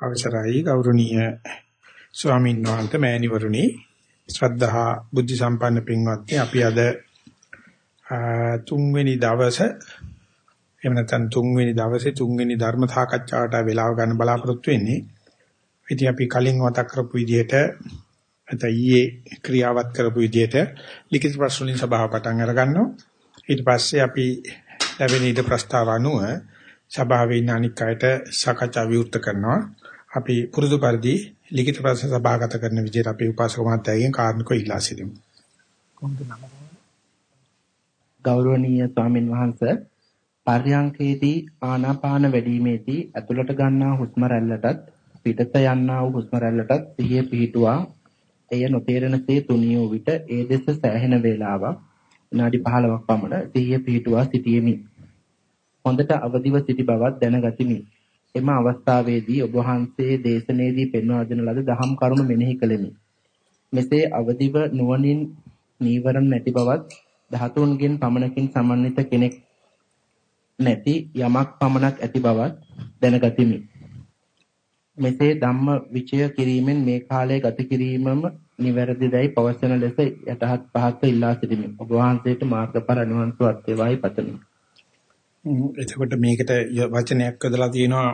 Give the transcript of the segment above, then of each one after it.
අවසරයි ගෞරවනීය ස්වාමීන් වහන්සේ මෑණිවරුනි ශ්‍රද්ධහා බුද්ධ සම්පන්න පින්වත්නි අපි අද තුන්වෙනි දවසේ එහෙම නැත්නම් තුන්වෙනි දවසේ තුන්වෙනි ධර්ම සාකච්ඡාවට වෙලාව ගන්න බලාපොරොත්තු වෙන්නේ. ඉතින් අපි කලින් මතක් කරපු විදිහට නැත්නම් ඊයේ ක්‍රියාවත් කරපු විදිහට ලිඛිත ප්‍රශ්න වලින් සභාව පටන් අරගන්නවා. ඊට පස්සේ අපි ලැබෙන ඊට ප්‍රස්තාව අනුව සභාවේ ඉන්න අනික් අයට සාකච්ඡා විවෘත කරනවා. අපි පුරුදු පරිදි ලිඛිත ප්‍රශ්න සභාගත කරන විදිහට අපි උපාසක මහත්තයාගෙන් කාරණක ඉල්ලා සිටිමු. ගෞරවනීය ස්වාමින් වහන්සේ පර්යංකේදී ආනාපාන වැඩිීමේදී ඇතුළට ගන්නා හුස්ම රැල්ලටත් පිටත යන්නා වූ හුස්ම රැල්ලටත් සිහිය පිහිටුවා එය නොතේරෙනසේ තුනිය වූ විට ඒ දෙස සෑහෙන වේලාවක් විනාඩි 15ක් පමණ සිහිය පිහිටුවා සිටියෙමි. හොඳට අවදිව සිටි බවක් දැනගතිමි. එම අවස්ථාවේදී ඔබ වහන්සේ දේශනාවේදී පෙන්වා දෙන ලද දහම් කරුණු මෙනෙහි කළෙමි. මෙසේ අවදිව නුවණින් නීවරණ නැති බවත් ධාතුන්ගෙන් පමණකින් සමන්විත කෙනෙක් නැති යමක් පමණක් ඇති බවත් දැනගතිමි. මෙසේ ධම්ම විචය කිරීමෙන් මේ කාලය ගත කිරීමම නිවැරදිදයි පවසන ලෙස යටහත් පහත් ඉල්ලා සිටිමි. ඔබ වහන්සේට මාර්ගඵල අනුවන් සුවත් වේවායි පතමි. එතකොට මේකට වචනයක් යොදලා තියෙනවා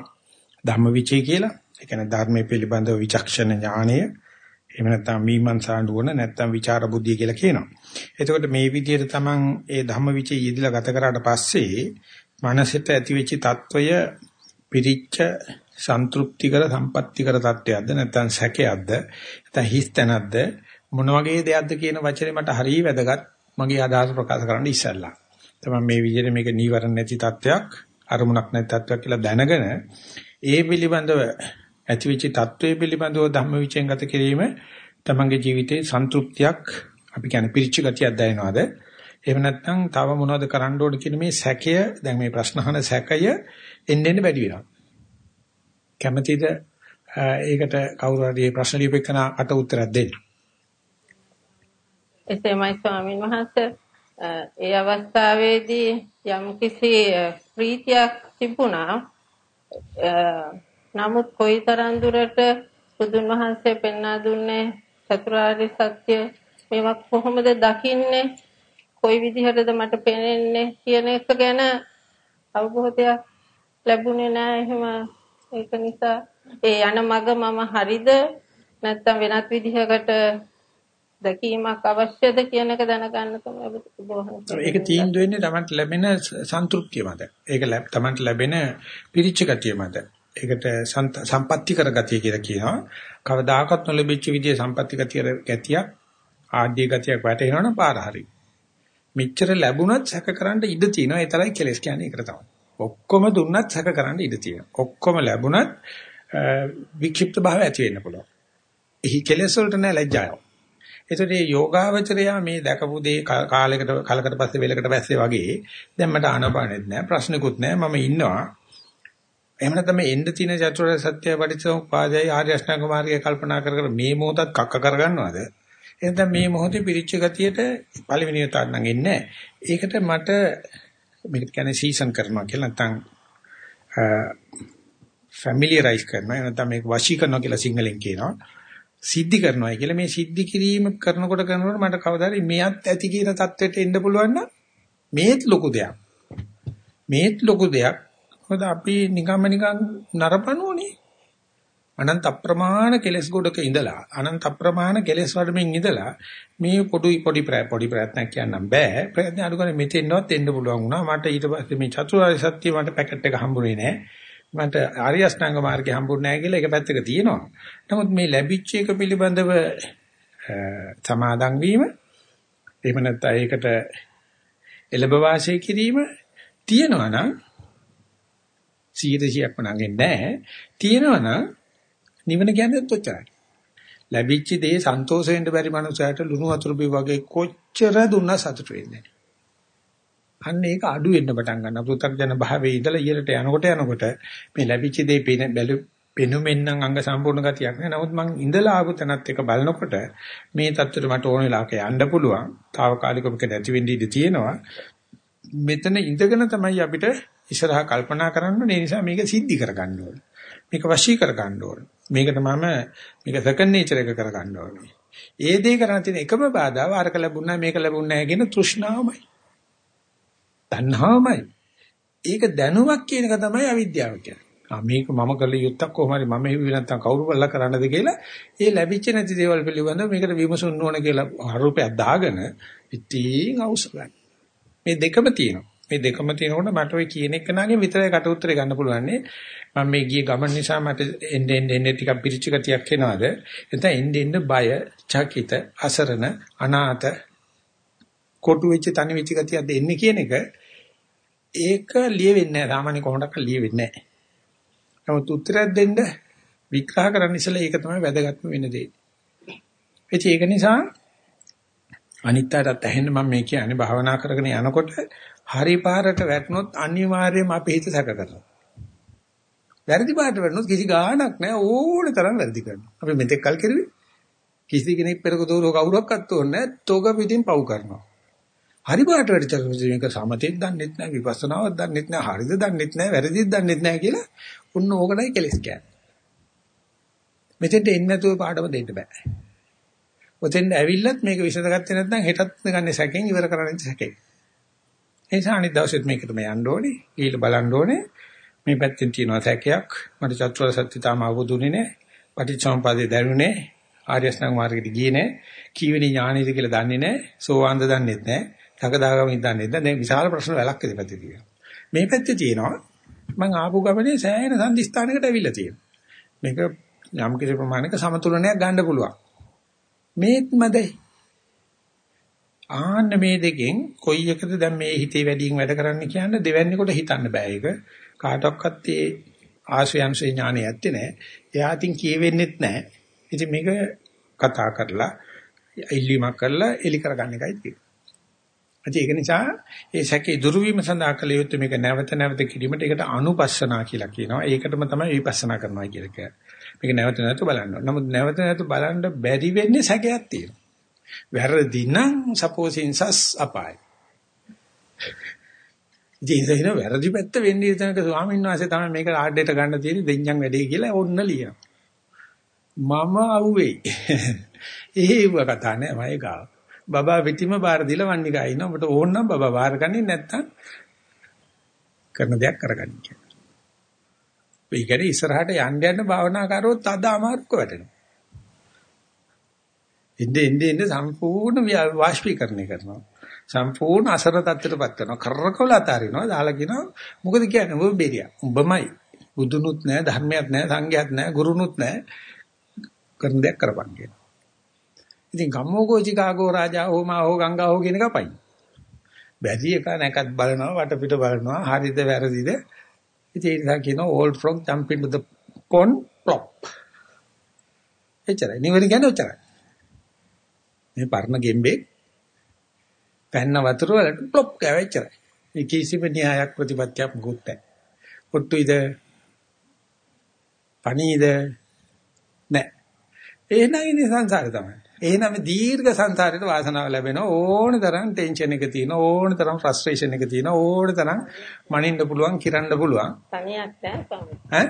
ධම්මවිචේ කියලා. ඒ කියන්නේ ධර්මයේ පිළිබඳව විචක්ෂණ ඥානය එහෙම නැත්නම් මීමන්සා නුවණ නැත්නම් විචාර බුද්ධිය කියලා කියනවා. එතකොට මේ විදිහට තමන් ඒ ධම්මවිචේ යෙදিলা ගත කරාට පස්සේ මනසෙට ඇතිවෙච්ච తত্ত্বය පිරිච්ච සන්තුප්තිකර සම්පත්තිකර තත්ත්වයක්ද නැත්නම් සැකයක්ද නැත්නම් හිස්තැනක්ද මොන වගේ දෙයක්ද කියන වචනේ මට හරිය වැදගත් මගේ අදහස ප්‍රකාශ කරන්න ඉස්සල්ලා. තමන් මේ විදිහට මේක නීවරණ නැති තත්ත්වයක් අරමුණක් නැති තත්ත්වයක් කියලා දැනගෙන ඒ පිළිබඳව ඇතිවිචි තත්වයේ පිළිබඳව ධම්මවිචයෙන් ගත කිරීම තමන්ගේ ජීවිතේ සන්තුෂ්තියක් අපි කියන්නේ පිරිච්ච ගතියක් දැනෙනවද? එහෙම නැත්නම් තව මොනවද කරන්න ඕන කියන මේ සැකය දැන් මේ ප්‍රශ්න අහන සැකය එන්න එන්න වැඩි වෙනවා. කැමැතිද? ඒකට කවුරු හරි ප්‍රශ්න ලියපෙකන අට උත්තරයක් දෙන්න. එසේමයි ස්වාමින් වහන්සේ. ඒ අවස්ථාවේදී යම්කිසි ප්‍රීතියක් තිබුණා. නමුත් කොයිතරම් දුරට බුදුන් වහන්සේ පෙන්වා දුන්නේ චතුරාර්ය සත්‍ය මේවා කොහොමද දකින්නේ? කොයි විදිහටද මට පේන්නේ කියන එක ගැන අවබෝධයක් ලැබුණේ නැහැ එහෙම ඒක නිසා ඒ යන මග මම හරිද? නැත්නම් වෙනත් විදිහකට දැකීමක් අවශ්‍යද කියන එක දැනගන්න තමයි ඒක තීන්දුව වෙන්නේ තමන්ට ලැබෙන සන්තුෂ්තිය මත. ඒක තමන්ට ලැබෙන පිරිච්ච ගතිය මත. ඒකට සම්පත්‍ති කරගතිය කියලා කියනවා. කවදාකවත් නොලැබිච්ච විදිහේ සම්පත්‍ති ගතිය ගැතියක් ආඩ්‍ය ගතියක් වැටෙනවනම් පාර හරි. මෙච්චර ලැබුණත් සැකකරන්න ඉඩ තියෙනවා. ඒ තරයි කෙලස් කියන්නේ ඒකට තමයි. ඔක්කොම දුන්නත් සැකකරන්න ඉඩ තියෙනවා. ඔක්කොම ලැබුණත් වික්ෂිප්ත භාවය ඇති වෙන්න පුළුවන්. එහි කෙලස් වලට නෑ ලැජ්ජාවක්. ඒතකොට මේ යෝගාවචරය මේ දැකපු දේ කාලයකට කලකට පස්සේ වෙලකට පස්සේ වගේ දැන් මට ආනපානෙත් නැහැ ප්‍රශ්නකුත් නැහැ මම ඉන්නවා. එහෙම නැත්නම් මේ එන්න තියෙන චතුරාර්ය සත්‍ය පරිච්ඡේදය ආර්ය අෂ්ටාංග මාර්ගය කල්පනා කර කර මේ මොහොතත් කක්ක කරගන්නවද? එහෙනම් මේ මොහොතේ පිරිච්ච ගතියට පළවෙනි උතාර නම් එන්නේ ඒකට මට මේක කියන්නේ සීසන් කරනවා කියලා නැත්නම් ෆැමිලියරයිස් කරනවා. නැත්නම් මේක වශී කරනවා කියලා සිංහලෙන් කියනවා. සිද්ධි කරනවායි කියලා මේ සිද්ධි කිරීම කරනකොට කරනකොට මට කවදාද මෙයත් ඇති කියන தത്വෙට එන්න පුළුවන් නම් මේත් ලොකු දෙයක්. මේත් ලොකු දෙයක්. මොකද අපි නිකම්ම නිකම් නරපණෝනේ. අනන්ත අප්‍රමාණ කෙලස් ගොඩක ඉඳලා අනන්ත අප්‍රමාණ කෙලස් වඩමින් ඉඳලා මේ පොඩි පොඩි පොඩි ප්‍රයත්නක් කියන්නම් බෑ ප්‍රයත්න අනුගමනය මෙතෙන්නවත් එන්න පුළුවන් වුණා මට ඊට පස්සේ මේ චතුරාර්ය සත්‍ය මට පැකට් එක හම්බුනේ නෑ මට ආර්ය අෂ්ටාංග මාර්ගය හම්බුනේ නැහැ කියලා එක පැත්තක තියෙනවා. නමුත් මේ ලැබිච්ච එක පිළිබඳව සමාදන් වීම එහෙම නැත්නම් ඒකට එළඹ වාසය කිරීම තියෙනවා නම් 100%ක්ම නංගෙන්නේ නැහැ. තියෙනවා නම් නිවන කියන්නේ ඔච්චරයි. ලැබිච්ච දේ සන්තෝෂ වෙන්න බැරි මනුස්සයට ලුණු වතුර බිව් වගේ කොච්චර දුන්නා සතුට වෙන්නේ නැහැ. අන්න ඒක අඩු වෙන්න පටන් ගන්නවා. පුතර්ජන භාවයේ ඉඳලා ඉහළට යනකොට යනකොට මේ ලැබිච්ච දේ පෙන බැලු පෙනුමෙන් නම් අංග සම්පූර්ණ ගතියක් නෑ. නමුත් මං ඉඳලා ආපු තැනත් එක බලනකොට මේ தත්ත්වෙට මට ඕන වෙලාවක යන්න පුළුවන්. తాවකාලිකව මේක නැති වෙන්න ඉඩ තියෙනවා. මෙතන ඉඳගෙන තමයි අපිට ඉස්සරහා කල්පනා කරන්න ඒ නිසා මේක සිද්ධි කරගන්න ඕනේ. මේක වශී කර ගන්න ඕනේ. මේකට මම මේක සෙකන්ඩ් නේචර් එක කර ගන්න ඕනේ. ඒ දේ කරන්න තියෙන එකම බාධාව අරක ලැබුණා මේක ලැබුණ නැහැ කියන තෘෂ්ණාවමයි. තණ්හාවමයි. ඒක දැනුවක් කියන එක තමයි අවිද්‍යාව කියන්නේ. ආ මේක මම කළ යුත්තක් කොහොම හරි මම හිවි නැත්තම් කවුරු බල්ලා කරන්නද කියලා ඒ ලැබිච්ච නැති දේවල් පිළිබඳව මේකට විමසුන්න ඕන කියලා ආරෝපයක් දාගෙන ඉතින් අවශ්‍යයි. මේ දෙකම තියෙනවා. මේ දෙකම තියෙනකොට මට ඔය කියන එක නාගේ විතරයි කට උත්තරේ ගන්න පුළුවන් මම මේ ගිය ගමන් නිසා මට එන්න එන්න එන්න ටිකක් පිරිච්ච ගතියක් එනවාද එතන එන්න එන්න බය චකිත අසරණ අනාත කොටු වෙච්ච තනි වෙච්ච ගතියක් දෙන්නේ කියන එක ඒක ලියෙන්නේ නැහැ සාමාන්‍ය කොහොමඩක්ක ලියෙන්නේ නැහැ නමුත් උත්තරයක් දෙන්න විග්‍රහ කරන්න ඉස්සෙල්ලා ඒක තමයි වැදගත්ම වෙන දේ. ඒක නිසා අනිත්‍යයට ඇහෙන්න මම මේ කියන්නේ භාවනා කරගෙන යනකොට හරි පාරට වැටුනොත් අනිවාර්යයෙන්ම අපි හිත සැක කරනවා. වැරදි පාරට වැටුනොත් කිසි ගාණක් නැහැ ඕන තරම් වැරදි කරනවා. අපි මෙතෙක් කල් කෙරුවේ කිසි කෙනෙක් පෙරක දෝරෝ කවුරක්වත් ඕනේ නැහැ. තෝග පිටින් පව් කරනවා. හරි පාරට වැටිච්ච මේක සමතෙත් දන්නෙත් නැහැ විපස්සනාවක් දන්නෙත් නැහැ හරිද දන්නෙත් නැහැ වැරදිද දන්නෙත් නැහැ කියලා උන්න ඕකටයි කෙලස් කියන්නේ. මෙතෙන්ට එන්නේ නැතුව පාඩම දෙන්න බෑ. ඔතෙන් ඇවිල්ලත් මේක විසඳගත්තේ නැත්නම් හෙටත් ගන්න සැකෙන් ඉවර කරන්න සැකෙන්. ඒ නිසා අනිත් දවසෙත් මේකටම යන්න ඕනේ. ඊළ බලන්න ඕනේ. මේ පැත්තෙන් තියෙනවා සැකයක්. මට චතුරාර්ය සත්‍ය තාම අවබෝධුනේ නැහැ. පටිච්චසමුප්පාදේ දැනුනේ නැහැ. ආර්ය අෂ්ටාංග මාර්ගෙට ගියේ නැහැ. කීවෙනි ඥානෙද කියලා දන්නේ නැහැ. සෝවාන්ද දන්නෙත් නැහැ. සකදාගාමී දන්නෙත් නැහැ. දැන් විශාල ප්‍රශ්න වැලක් ඉදපැත්තේ තියෙනවා. මේ පැත්තේ තියෙනවා මම ආපු ගමනේ සෑහෙන සම්දිස්ථානයකට ඇවිල්ලා තියෙනවා. මේක යම් කිසි ප්‍රමාණයක සමතුලනයක් ගන්න පුළුවන්. මේත් මදයි. ආන්න මේ දෙකෙන් කොයි එකද දැන් මේ හිතේ වැඩියෙන් වැඩ කරන්න කියන්නේ දෙවැන්නි කොට හිතන්න බෑ ඒක. කාටවත් ඒ ආශ්‍රයංශේ ඥානෙ ඇත්තේ නැහැ. එයාටින් කියවෙන්නෙත් නැහැ. ඉතින් මේක කතා කරලා ඉල්ලීමක් කරලා එලි කරගන්න එකයි තියෙන්නේ. ඒක නිසා ඒ සැකේ දුරු වීම සඳහා කළ යුත්තේ මේක නැවත නැවත කිරීමට ඒකට අනුපස්සනා කියලා කියනවා. ඒකටම තමයි විපස්සනා කරනවා කියලා කියන්නේ. මේක නැවත නැවත බලන්න ඕන. නමුත් නැවත නැවත බලන්න බැරි වෙන්නේ සැකයක් තියෙනවා. වැරදි නම් සපෝසින්සස් අපායි. ජීවිතේන වැරදි පැත්ත වෙන්නේ එතනක ස්වාමීන් වහන්සේ තමයි මේක ආඩේට ගන්න තියෙන්නේ දෙඤ්ඤම් වැඩේ කියලා ඕන්න ලියනවා. මම අවුවේ. ඒව කතා නෑ මම ගාව. බබා පිටිම බාර දීලා වන්නිකා ඉන්නවා. ඔබට ඕන නම් බබා බාර ගන්නේ නැත්තම් කරන දෙයක් කරගන්න කියලා. ඒකනේ ඉස්සරහට යන්න යන්න භාවනා කරොත් අද අමාරුක වැටෙනවා. ඉන්නේ ඉන්නේ ඉන්නේ සම්පූර්ණ වාෂ්පීකරණය කරනවා. සම්පූර්ණ අසර තත්ත්වයටපත් කරනවා. කරකවල අතාරිනවා. දාලා කියනවා මොකද කියන්නේ ඔබ බෙරියා. උඹමයි. බුදුනුත් නැහැ, ධර්මයක් නැහැ, සංඝයක් නැහැ, ගුරුනුත් නැහැ. කරන දෙයක් කරපන් කියනවා. ඉතින් ගම්මෝකෝ චිකාගෝ රාජා හෝමා හෝ ගංගා හෝ කියන එකපයි. බැරි එක නැකත් බලනවා වටපිට බලනවා හරිද වැරදිද. ඉතින් ඒ නිසා කියනවා all frog jump into the pond plop. එච්චරයි. නිවන කියන්නේ ඔච්චරයි. මේ පරණ ගෙම්බේ පැන්න වතුර වලට ප්ලොප් ගාවෙච්චරයි. මේ කිසිම න්‍යායක් ප්‍රතිපත්තියක් මොකුත් නැහැ. ඔට්ටුයිද? පණීද? නැහැ. එහෙනම් ඉන්නේ සංසාරේ තමයි. එහෙනම් දීර්ඝ සංසාරේට වාසනාව ලැබෙන ඕන තරම් ටෙන්ෂන් එක තියෙන ඕන තරම් ෆ්‍රස්ට්‍රේෂන් එක තියෙන ඕන තරම් මනින්න පුළුවන් කිරන්න පුළුවන්. තනියක් නැහැ ඈ?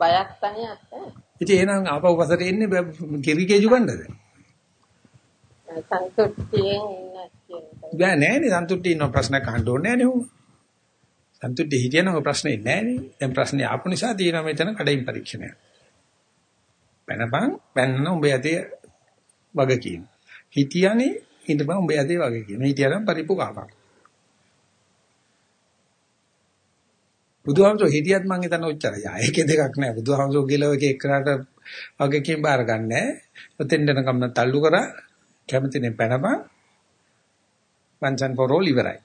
බයක් තනියක් නැහැ. ඉතින් එහෙනම් ආපහු පසට එන්නේ කිරි කේජු ගන්නද සංතුට්ටියෙන් ඉන්න කියන බෑ නෑනේ. සන්තුට්ටි ඉන්න ප්‍රශ්නයක් අහන්න ඕනේ නෑනේ උන්. සන්තුට්ටි හිටියනම් ප්‍රශ්නේ නෑනේ. දැන් ප්‍රශ්නේ ආපු නිසා තියෙනවා මෙතන කඩින් පරීක්ෂණයක්. පැනපන් පැන්න උඹ යතේ වගකීම. හිතියනේ හිටපන් උඹ යදේ වගකීම. හිතියනම් පරිප්පු කහපන්. බුදුහාමසෝ හිටියත් මං හිතන ඔච්චරයි. ආයේක දෙකක් නෑ. බුදුහාමසෝ කියලා එක එක්කනට වගකීම් බාර ගන්නෑ. ඔතෙන් දෙනකම් තල්ලු කරා කැමතිනේ පැනපන්. වංචන් පොරෝල් ඉවරයි.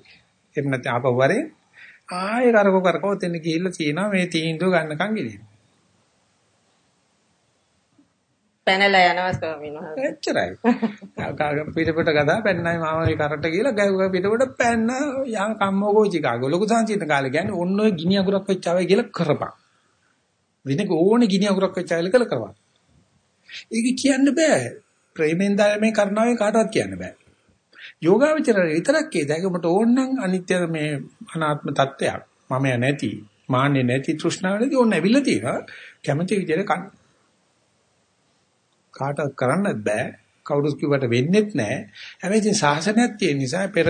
එහෙම නැත්නම් ආපහු වරේ ආයෙ කරකෝ කරකෝ ඔතෙන් ගිහිල්ලා තියෙනවා මේ තීන්දුව ගන්නකම් ගෙලින්න. පැනලා යනවා ස්වාමීන් වහන්සේ. එච්චරයි. කාගම් පිටපොට ගදා පැන්නයි මාමගේ කරට කියලා ගැව්වා පිටපොට පැන්න යම් කම්මෝගෝ චිකාගෝ ලොකු සංචිත කාලේ කියන්නේ ඔන්න ඔය ගිනි අගුරක් වෙච්චාවයි කියලා කරපන්. වෙනක ඕනේ ගිනි අගුරක් වෙච්චාවයි කියලා කරපන්. ඒක කියන්න බෑ. ප්‍රේමෙන් ධර්මයේ කරනවෙන් කාටවත් කියන්න බෑ. යෝගාවචරය විතරක් කියද ඒක මට ඕනනම් අනිත්‍ය මේ අනාත්ම தත්වයක්. මම නැති මාන්නේ නැති තෘෂ්ණාවලදී ඕන ඇවිල්ලා තියෙනවා. කැමති විදිහට කන්න. කාට කරන්නත් බෑ. කවුරුත් කිව්වට වෙන්නේත් නැහැ. හැබැයි ඉතින් සාසනයක් තියෙන නිසා පෙර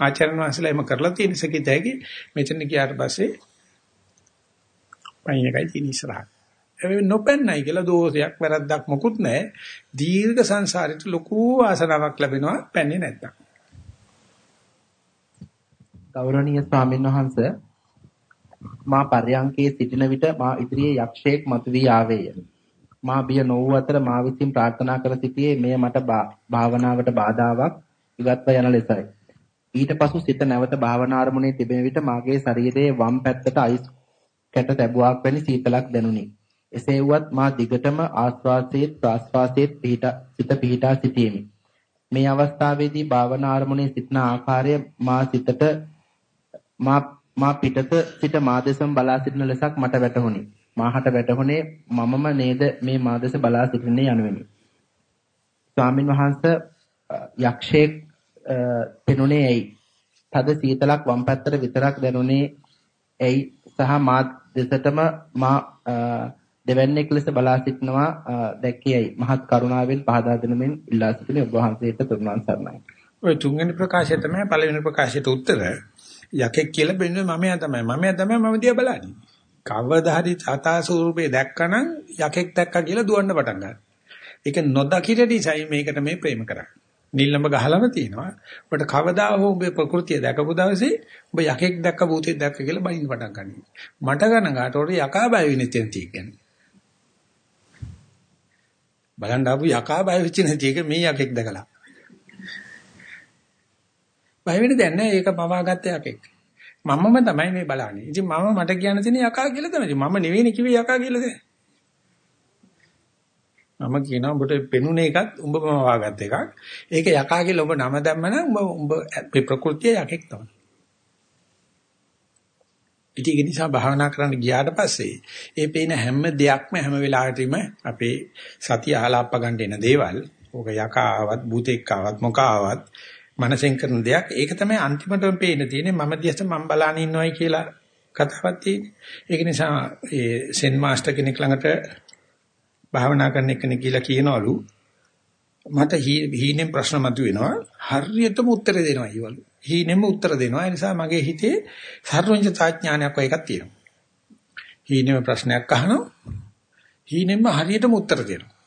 ආචාර්යන් වහන්සේලා එහෙම කරලා තියෙන සකිතයි මෙතන ගියාට පස්සේ පයින් එකයි තියෙන ඉස්සරහ. ඒ නොපෙන්නයි කියලා දෝෂයක් වැරද්දක් මොකුත් නැහැ. දීර්ඝ සංසාරෙට ලොකු ආසනාවක් ලැබෙනවා පැන්නේ නැත්තම්. ගෞරවනීය ස්වාමීන් වහන්ස මා පර්යංකයේ සිටින විට මා ඉදිරියේ යක්ෂයෙක් මතුවී ආවේය. මා බිය නොවූ අතර මා විසින් ප්‍රාර්ථනා කර සිටියේ මෙය මට භාවනාවට බාධාවක් ඉවත්ව යන ලෙසයි. ඊට පසු සිත නැවත භාවනා අරමුණේ තිබෙන විට මාගේ ශරීරයේ වම් පැත්තට අයිස් කැට තැබුවක් වැනි සීතලක් දැනුනි. එසේ වුවත් මා දිගටම ආස්වාසයේත් ප්‍රාස්වාසයේත් පිහිටා සිත පිහිටා සිටීමි. මේ අවස්ථාවේදී භාවනා අරමුණේ සිටින ආකාරය මා සිතට මා මා පිටත සිට මා දෙසම බලා සිටින ලෙසක් මට වැටහුණි. මාහට වැටහුණේ මමම නේද මේ මා දෙස බලා සිටින්නේ යනුවෙනි. ස්වාමින් වහන්සේ යක්ෂයෙක් පෙනුනේ ඇයි? තද සීතලක් වම් පැත්තට විතරක් දැනුනේ ඇයි? සහ මා දෙසටම මා දෙවැන්නෙක් ලෙස බලා සිටනවා දැක්කේයි. මහත් කරුණාවෙන් පහදා දෙනමින් ඉල්ලා සිටින ඔබ වහන්සේට තුන්වන් සරණයි. ඔය තුන්වෙනි ප්‍රකාශය තමයි පළවෙනි ප්‍රකාශයට උත්තර. යකෙක් කියලා බෙන්නේ මමයා තමයි. මමයා තමයි මම දිහා බලන්නේ. කවදා හරි සතා ස්වරූපේ දැක්කනම් යකෙක් දැක්කා කියලා දුවන්න පටන් ගන්නවා. ඒක නොදකිර නිසායි මේකට මේ ප්‍රේම කරන්නේ. නිල්ලඹ ගහලම තියෙනවා. ඔබට කවදා හෝ ඔබේ ප්‍රകൃතිය දැකපු දවසේ ඔබ යකෙක් දැක්ක භූතෙක් දැක්ක කියලා බයින් පටන් ගන්නවා. මට ගණගාට උඩ යකා බය වෙන්නේ තියෙන තියෙන්නේ. බලන්න ආපු යකා බය වෙච්ච නැති එක මේ යකෙක් දැකලා. බය වෙන්න දෙයක් නැහැ. ඒක පවාගත්ත යකෙක්. මමම තමයි මේ බලන්නේ. ඉතින් මම මට කියන්න තියෙන යකා කියලා තමයි. මම නෙවෙයි කිව්වේ යකා කියලා දැන්. මම කියනවා උඹට පෙනුනේ එකත් උඹම වාගත් එකක්. ඒක යකා කියලා ඔබ නම දැම්මනම් උඹ උඹ ප්‍රകൃතිය යකෙක් තමයි. ඉතින් ඒ නිසා භාවනා කරන්න ගියාට පස්සේ ඒ පේන හැම දෙයක්ම හැම වෙලාවෙටම අපේ සතිය ආලාප ගන්න එන දේවල් ඕක යකාවත් භූතෙක්කාවත් මොකාවත් මනසෙන් කරන දෙයක්. ඒක තමයි අන්තිමටම පේන තියෙන්නේ මම දිහට මම බලාන ඉන්නවයි කියලා කතාවක් තියෙන්නේ. ඒක නිසා ඒ සෙන් මාස්ටර් කෙනෙක් ළඟට භාවනා කරන කෙනෙක් කියලා කියනවලු. මට හීනෙන් ප්‍රශ්න මතුවෙනවා. හරියටම උත්තර දෙනවා ඊවලු හීනෙම උත්තර දෙනවා. ඒ නිසා මගේ හිතේ සර්වඥතා ඥානයක් වගේ එකක් තියෙනවා. හීනෙම ප්‍රශ්නයක් අහනවා. හීනෙම හරියටම උත්තර දෙනවා.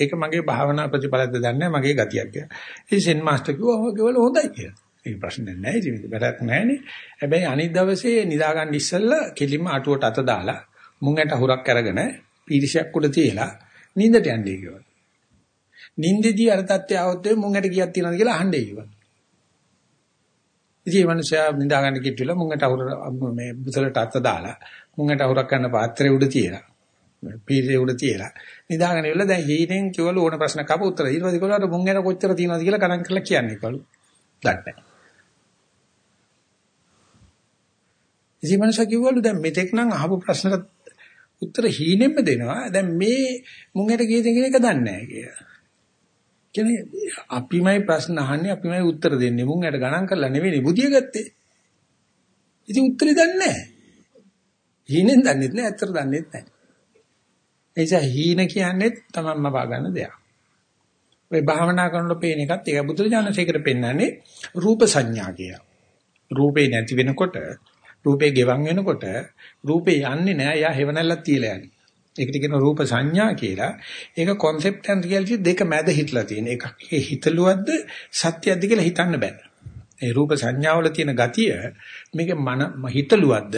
ඒක මගේ භාවනා ප්‍රතිඵලද දන්නේ මගේ ගතියක් කියලා ඉතින් සෙන් මාස්ටර් කිව්වා ඔය කෙවල හොඳයි කියලා ඒක ප්‍රශ්නේ නැහැ ඉතින් වැඩක් නැහැනේ හැබැයි අනිත් දවසේ නිදා ගන්න ඉස්සෙල්ලා කෙලින්ම අටුවට අත දාලා මුං ඇට හුරක් අරගෙන පීරිසයක් උඩ තියලා නිින්දට යන්නේ කිව්වා. නිින්දෙදී අර තත්ත්වය આવොත් මුංගට කීයක් තියනවද කියලා අහන්නේ කිව්වා. ඉතින් මේ මිනිස්සයා නිදා ගන්න කිට්ටුල මුංගට අහුර මේ බුසලට අත දාලා මුංගට අහුරක් ගන්න පාත්‍රය උඩ තියලා පීරිය උඩ තියලා නිදාගෙන ඉවරලා දැන් හීනෙන් කිව්වලු ඕන ප්‍රශ්න කප උත්තර ඊට පස්සේ කිව්වලු මුංගට කොච්චර තියනවද කියලා ගණන් කරලා කියන්නේ කිව්වලු. දන්නේ නැහැ. ඉතින් මනුෂයා කිව්වලු දැන් මෙතෙක් නම් අහපු ප්‍රශ්නකට උත්තර හීනෙම දෙනවා. දැන් මේ මුංගට කීයද කියන එක දන්නේ නැහැ කියලා. කියන්නේ අපිමයි ප්‍රශ්න අහන්නේ අපිමයි උත්තර දෙන්නේ. මුංගට ගණන් කරලා නෙවෙයි බුදිය ගත්තේ. ඉතින් උත්තරේ දන්නේ නැහැ. හීනෙන් දන්නේත් නැහැ, ඇත්තට දන්නේත් නැහැ. එයිසා හීන කියන්නේ තමන්ම වාගන්න දෙයක්. ඔය භාවනා කරනකොට පේන එකත් ඒක බුදුරජාණන්සේකට පෙන්වන්නේ රූප සංඥා කියලා. රූපේ නැති වෙනකොට රූපේ ගෙවන් වෙනකොට රූපේ යන්නේ නෑ යා හේවණල්ලක් තියලා යන්නේ. ඒකට කියන රූප සංඥා කියලා. ඒක concept and reality දෙක මැද හිටලා තියෙන. එකක් හිතලුවද්ද සත්‍යයක්ද කියලා හිතන්න බෑ. ඒ රූප සංඥාවල තියෙන ගතිය මේක මන හිතලුවද්ද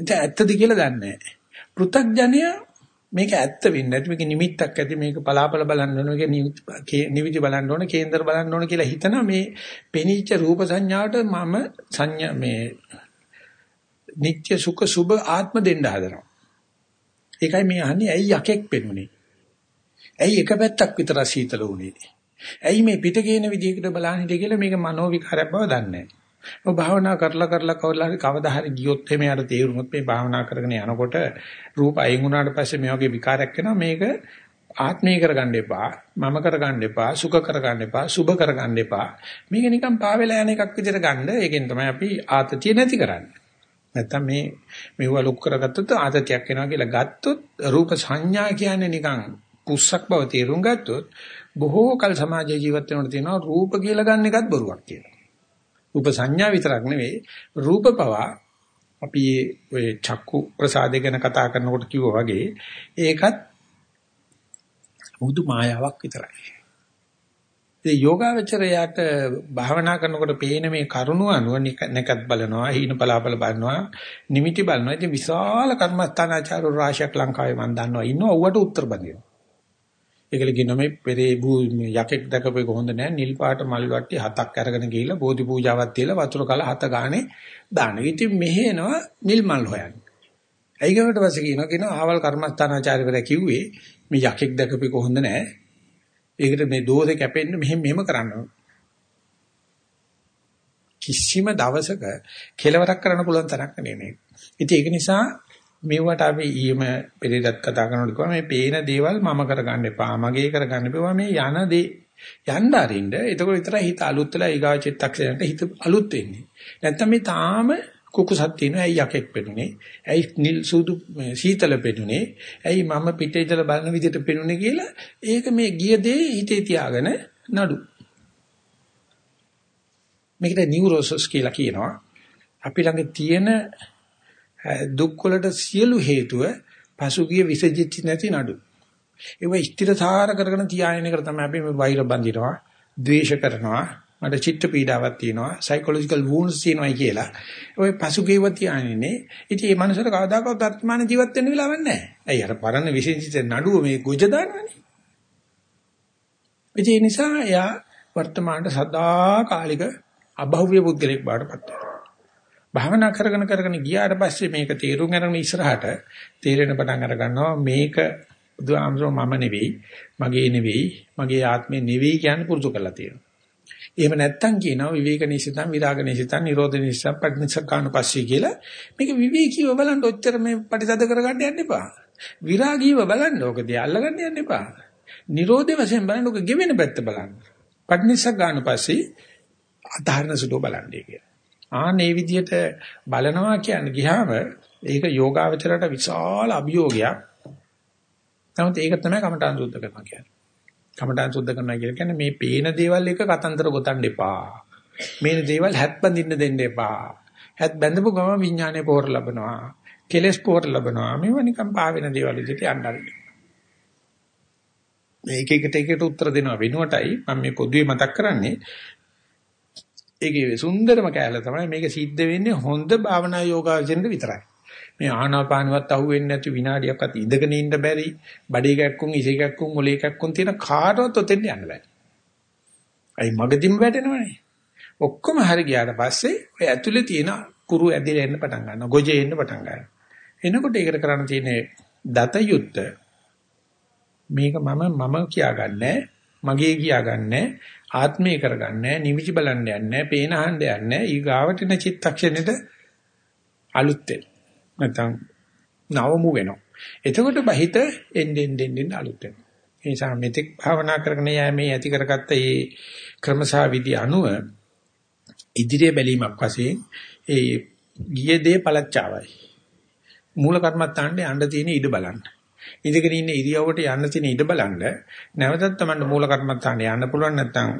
එතන ඇත්තද කියලා දන්නේ නෑ. පෘථග්ජනය මේක ඇත්ත වෙන්නේ නැති මේක නිමිත්තක් ඇති මේක පලාපල බලන්න ඕන මේක නිවිදි බලන්න ඕන කේන්දර බලන්න ඕන කියලා හිතන මේ පෙනීච්ච රූප සංඥාවට මම සංඥා මේ නිත්‍ය සුඛ සුභ ආත්ම දෙන්න හදනවා. ඒකයි මේ අහන්නේ ඇයි යකෙක් පෙන්ුනේ? ඇයි එක පැත්තක් විතර සීතල වුනේ? ඇයි මේ පිට කියන විදිහකට බලන්න හිටිය කියලා මේක මනෝ විකාරයක් බව දන්නේ නැහැ. ඔබ භාවනා කරලා කරලා කවලා හරි කවදා හරි ගියොත් එමේ අර තේරුනොත් මේ භාවනා කරගෙන යනකොට රූප අයින් වුණාට පස්සේ මේ වගේ විකාරයක් එනවා. මේක ආත්මීය කරගන්න එපා මම කරගන්න එපා සුඛ කරගන්න එපා සුභ කරගන්න එපා. මේක නිකන් පාවෙලා යන එකක් විදිහට ගන්න. ඒකෙන් තමයි අපි ආතතිය නැති කරන්නේ. නැත්තම් මේ මෙව ලොක් කරගත්තොත් ආතතියක් එනවා කියලා ගත්තොත් රූප සංඥා කියන්නේ නිකන් පුස්සක් බව තේරුම් ගත්තොත් බොහෝ කල සමාජයේ ජීවත් වෙනකොට තියෙනවා රූප කියලා ගන්න එකත් බොරුවක් කියලා. රූප සංඥා විතරක් නෙවෙයි රූප පවා අපි ඔය චක්කු ප්‍රසාදය ගැන කතා කරනකොට කිව්වා වගේ ඒකත් මුදු මායාවක් විතරයි. ඒ යෝගාවචරයට භාවනා කරනකොට පේන මේ කරුණ අනුව නැකත් බලනවා, හීන බලාපල බලනවා, නිමිටි බලනවා. ඉතින් විශාල කර්මස්ථානාචාර රාශියක් ලංකාවේ මම දන්නවා ඉන්නවා. ඌට උත්තර බඳිනවා. ඒකල කියන මේ පෙරේ බූ යකෙක් දැකපේ කොහොඳ නැහැ නිල් පාට මල් වට්ටි හතක් අරගෙන ගිහිල්ලා බෝධි පූජාවක් තියලා වතුර කල හත ගානේ දාන. ඉතින් මෙහෙ එනවා නිල් මල් හොයන්නේ. ඒකකට පස්සේ කියනවා කියනවා ආවල් කර්මස්ථානාචාර්යවරයා කිව්වේ මේ යකෙක් දැකපේ කොහොඳ නැහැ. ඒකට මේ දෝෂේ කැපෙන්න මෙහෙම මෙහෙම කරන්න කිසිම දවසක කෙලවරක් කරන්න පුළුවන් තරක් නෙමෙයි. ඉතින් ඒක නිසා මේවට අපි ඊයම පෙරේදත් කතා කරනකොට කිව්වා මේ පේන දේවල් මම කරගන්න එපා මගේ කරගන්න එපා. මේ යන දේ යන්න අරින්න එතකොට විතරයි හිත අලුත් වෙලා ඊගා චිත්තක්ෂණයට හිත අලුත් වෙන්නේ. නැත්තම් මේ තාම කුකුසක් තියෙනවා ඇයි යකෙක් පෙනුනේ? ඇයි නිල් සූදු සීතල පෙනුනේ? ඇයි මම පිටේ ඉඳලා බලන විදිහට පෙනුනේ කියලා ඒක මේ ගිය දේ හිතේ තියාගෙන නඩු. මේකට නියුරෝසස් කියලා කියනවා. අපි ළඟ තියෙන දුක් වලට සියලු හේතුව පසුගිය විසජිත නැති නඩු. ඒව ස්ථිරසාර කරගෙන තියාගෙන එක තමයි අපි මේ වෛර බඳිනවා, ද්වේෂ කරනවා, මට චිත්ත පීඩාවක් තියෙනවා, psychological wounds තියෙනවායි කියලා. ඔය පසුගියව තියාගෙන ඉතින් මේ මනුස්සර කවදාකවත් වර්තමාන ජීවත් වෙන්න වෙලාවක් නැහැ. ඇයි අර පරණ විසජිත නඩුව මේ ගොජ දානවනේ. ඒ නිසා එයා වර්තමානට සදා කාලික අභෞවිය පුද්ගලෙක් බාටපත් වෙනවා. භාවනා කරගෙන කරගෙන ගියාට පස්සේ මේක තීරුම් ගන්න ඉස්සරහට තීරණ පටන් අර ගන්නවා මේක බුදුආමසෝ මම නෙවෙයි මගේ නෙවෙයි මගේ ආත්මේ නෙවෙයි කියන පුරුදු කරලා තියෙනවා. එහෙම නැත්තම් කියනවා විවේක නිසිතං විරාග නිසිතං නිරෝධ නිසිතං පටිච්චසකාන පස්සේ කියලා මේක විවේකීව බලන්න ඔච්චර මේ පරිසද කරගන්න යන්න එපා. විරාගීව බලන්න ඕක දිහා අල්ලගන්න යන්න එපා. නිරෝධය වශයෙන් බලන්න ඕක ගෙවෙන පැත්ත බලන්න. පටිච්චසකාන පස්සේ අධාරණ සුදු බලන්නේ කියලා. ආනේ විදිහට බලනවා කියන්නේ ගියාම ඒක යෝගාවචරයට විශාල අභියෝගයක්. නමුත් ඒක තමයි කමඨාන් සුද්ධ කරනවා කියන්නේ. කමඨාන් සුද්ධ කරනවා කියන්නේ මේ පේන දේවල් එක කතන්දර ගොතන්න එපා. මේ දේවල් හැත් බඳින්න දෙන්න එපා. හැත් බැඳපු ගම විඥානයේ පෝර ලබනවා. කෙලස් පෝර ලබනවා. මේව නිකන් පාවෙන දේවල් විදිහට යන්න ආරින්න. මේක එකට එකට උත්තර දෙනවා වෙනුවටයි මම මේ පොදුවේ මතක් කරන්නේ ඒකේ සුන්දරම කෑල්ල තමයි මේක සිද්ධ වෙන්නේ හොඳ භාවනා යෝගාවචරෙන්ද විතරයි. මේ ආනාපානවත් අහුවෙන්නේ නැති විනාඩියක්වත් ඉඳගෙන ඉන්න බැරි, බඩේ කැක්කුම්, ඉසේ කැක්කුම්, මොලේ කැක්කුම් තියෙන කාටවත් ඔතෙන් යන්න බෑ. අයි මගදීම වැටෙනවනේ. ඔක්කොම හරි ගියාට පස්සේ ඔය ඇතුලේ තියෙන කුරු ඇදලා එන්න පටන් ගන්නවා. ගොජේ එන්න පටන් ගන්නවා. එනකොට ඒකට කරන්න තියෙන්නේ දත යුත්ත මේක මම මම කියාගන්නේ මගේ කියාගන්නේ ආත්මය කරගන්නේ නිවිචි බලන්න යන්නේ පේන අහන්න යන්නේ ඊගාවට එන චිත්තක්ෂණෙට අලුත් වෙන. නැත්නම් නවමු වෙනවා. එතකොට බහිත එන්නෙන් දෙන්නෙන් අලුත් වෙනවා. ඒ නිසා මෙතෙක් භාවනා කරගෙන යෑමේ ඇති කරගත්ත මේ ක්‍රමසා විදි අනුව ඉදිරිය බැලීමක් වශයෙන් ඒ ගියේ දේ පළච්චාවයි. මූල කර්මත්තාන්නේ යන්න තියෙන ඉඩ බලන්න. ඉඳගෙන ඉන්න ඉරියව්වට යන්න තියෙන ඉඩ බලන්න නැවතත් තමයි මූල කර්මත්තානේ යන්න පුළුවන් නැත්නම්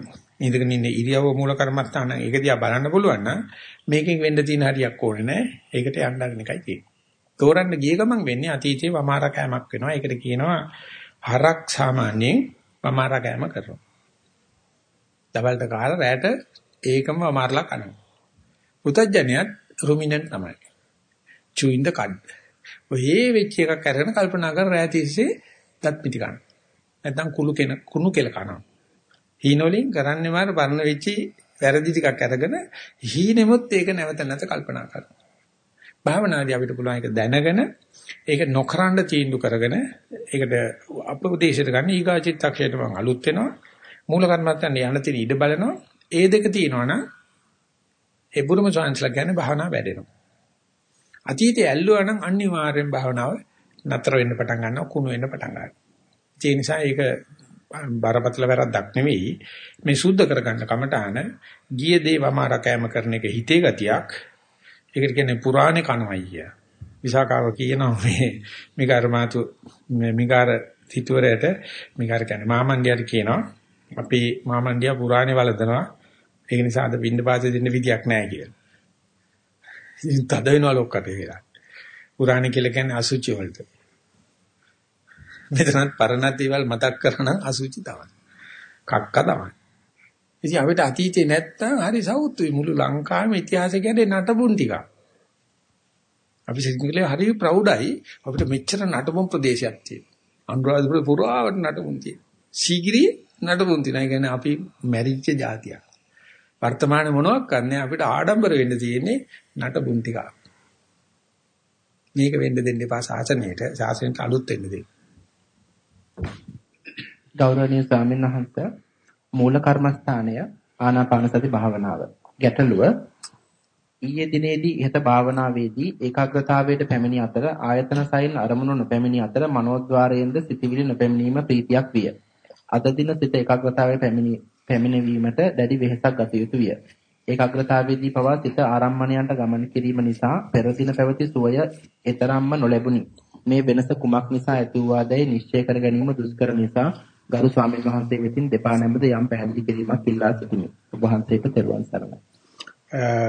ඉඳගෙන ඉන්න ඉරියව්ව මූල කර්මත්තාන ඒක දිහා බලන්න පුළුවන් නම් මේකෙන් වෙන්න තියෙන හරියක් ඕනේ නැහැ. ඒකට යන්න අරින එකයි තියෙන්නේ. තෝරන්න ගිය ගමන් වෙන්නේ අතීතයේ වමාර කෑමක් වෙනවා. ඒකට කියනවා හරක් සාමාන්‍යයෙන් වමාර කෑම කරනවා. දවල්ට කාලා රැට ඒකම වමාරලා කනවා. පුතඥයත් රුමිනන්ට් තමයි. chewing the cud. ඔය වෙච්ච එකක් අරගෙන කල්පනා කර රෑ තිස්සේ දත් පිටි ගන්න. නැත්නම් කුළු කෙන කුණු කෙල කනවා. හීනවලින් කරන්නේ මාර පරණ වෙච්චි වැරදි ටිකක් අරගෙන හීනෙමුත් ඒක නැවත නැවත කල්පනා කරනවා. භාවනාදී අපිට පුළුවන් ඒක දැනගෙන ඒක නොකරන්න තීන්දුව කරගෙන ඒකට අපෝදේශයට ගන්න ඊගා චිත්තක්ෂයට මම අලුත් වෙනවා. මූල කර්මත්තන් යන තියෙන ඉඩ බලනවා. ඒ දෙක තියෙනවනම් ඒ බුදුම chance කියන්නේ භාවනාව වැඩෙනවා. අතීතයේ ඇල්ලුවා නම් අනිවාර්යෙන් භාවනාව නතර වෙන්න පටන් ගන්නවා කුණු වෙන්න පටන් ගන්නවා. ඒ නිසා ඒක බරපතල වැරද්දක් නෙවෙයි මේ සුද්ධ කරගන්න කමටහන ගිය දේ වමාර කෑම කරන එක හිතේ ගතියක් ඒකට කියන්නේ පුරාණේ කනවයි කිය. විසාකාව කියනවා මේ මිගාර මාතු මිගාර සිටුවරයට මිගාර කියන්නේ මාමණ්ඩියට කියනවා අපි මාමණ්ඩියා පුරාණේ වලදනවා ඒක නිසා අද පින්න පාතේ දෙන්න විදියක් නැහැ කියලා. ඉතින් තද වෙනවා ලොක්කට කියලා. පුරාණේ කියලා කියන්නේ අසුචි වලට. මෙතනත් පරණ දේවල් මතක් කරනම් අසුචි තමයි. කක්ක තමයි. ඉතින් අපිට අතීතේ නැත්තම් හරි සවුත්තුයි මුළු ලංකාවේම ඉතිහාසය කියන්නේ නටබුන් ටික. අපි සිංහලේ හරි ප්‍රවුඩයි අපිට මෙච්චර නටබුන් ප්‍රදේශයක් තියෙනවා. අනුරාධපුර පුරාවට නටබුන් තියෙනවා. සීගිරිය නටබුන් තියෙනවා. ඒ කියන්නේ අපි මැරිච්ච జాතියක්. වර්තමානයේ මොනවක් කරන්නේ අපිට ආඩම්බර වෙන්න තියෙන්නේ නටබුන් ටික. මේක වෙන්න දෙන්න එපා සාසනයට. සාසනයට අලුත් වෙන්න දෙන්න. ගෞරවනීය ස්වාමීන් වහන්සේ මූල කර්මස්ථානය ආනාපාන සති භාවනාව. ගැටලුව ඊයේ දිනේදී ඉහත භාවනාවේදී ඒකාග්‍රතාවයට පැමිණි අතර ආයතන සයින් අරමුණු නොපැමිණි අතර මනෝද්වාරයෙන්ද සිටිවිලි නොපැමිණීම ප්‍රීතියක් විය. අද දින සිත ඒකාග්‍රතාවයට පැමිණි පැමිණීමට දැඩි වෙහෙසක් ගත යුතු විය. ඒකාග්‍රතාවයේදී පවා සිත ආරම්මණයන්ට ගමන් කිරීම නිසා පෙර දින පැවති සුවය ඊතරම්ම නොලැබුණි. මේ වෙනස කුමක් නිසා ඇති වූවාදයි නිශ්චය කර ගැනීම දුෂ්කර නිසා ගරු ස්වාමීන් වහන්සේ වෙතින් දෙපා නැමද යම් පැහැදිලි කිරීමක් ඉල්ලා සිටිමි. ඔබ වහන්සේට තෙරුවන් සරණයි.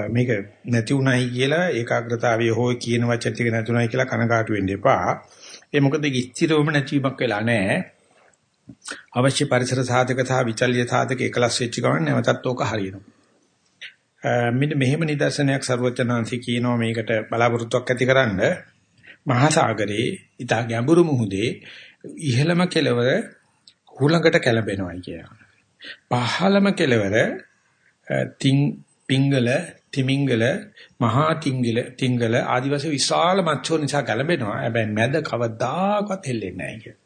මේක නැති උනායි කියලා ඒකාග්‍රතාවය හොය කියන වචන ටික නැතුණයි කියලා කනගාටු වෙන්න එපා. ඒ මොකද ස්ථිරවම නැතිවීමක් වෙලා නැහැ. අවශ්‍ය පරිසර සාධක සහ විචල්්‍ය සාධක එකලස් වෙච්ච ගමන් නැවතත් ඕක හරියනවා. මෙන්න මෙහෙම නිදර්ශනයක් ਸਰවචනාංශي කියනවා මේකට බලාපොරොත්තුවක් ඇතිකරන මහා සාගරේ ඊට ගැඹුරු මුහුදේ ඉහළම කෙළවර හුලඟට කැළඹෙනවා කියනවා. පහළම කෙළවර තින් පිංගල තිමිංගල මහා තිංගල තිංගල ආදිවාසී විශාල මත්ස්‍යෝ නිසා කැළඹෙනවා. හැබැයි මැද කවදාකවත් හෙල්ලෙන්නේ නැහැ කියනවා.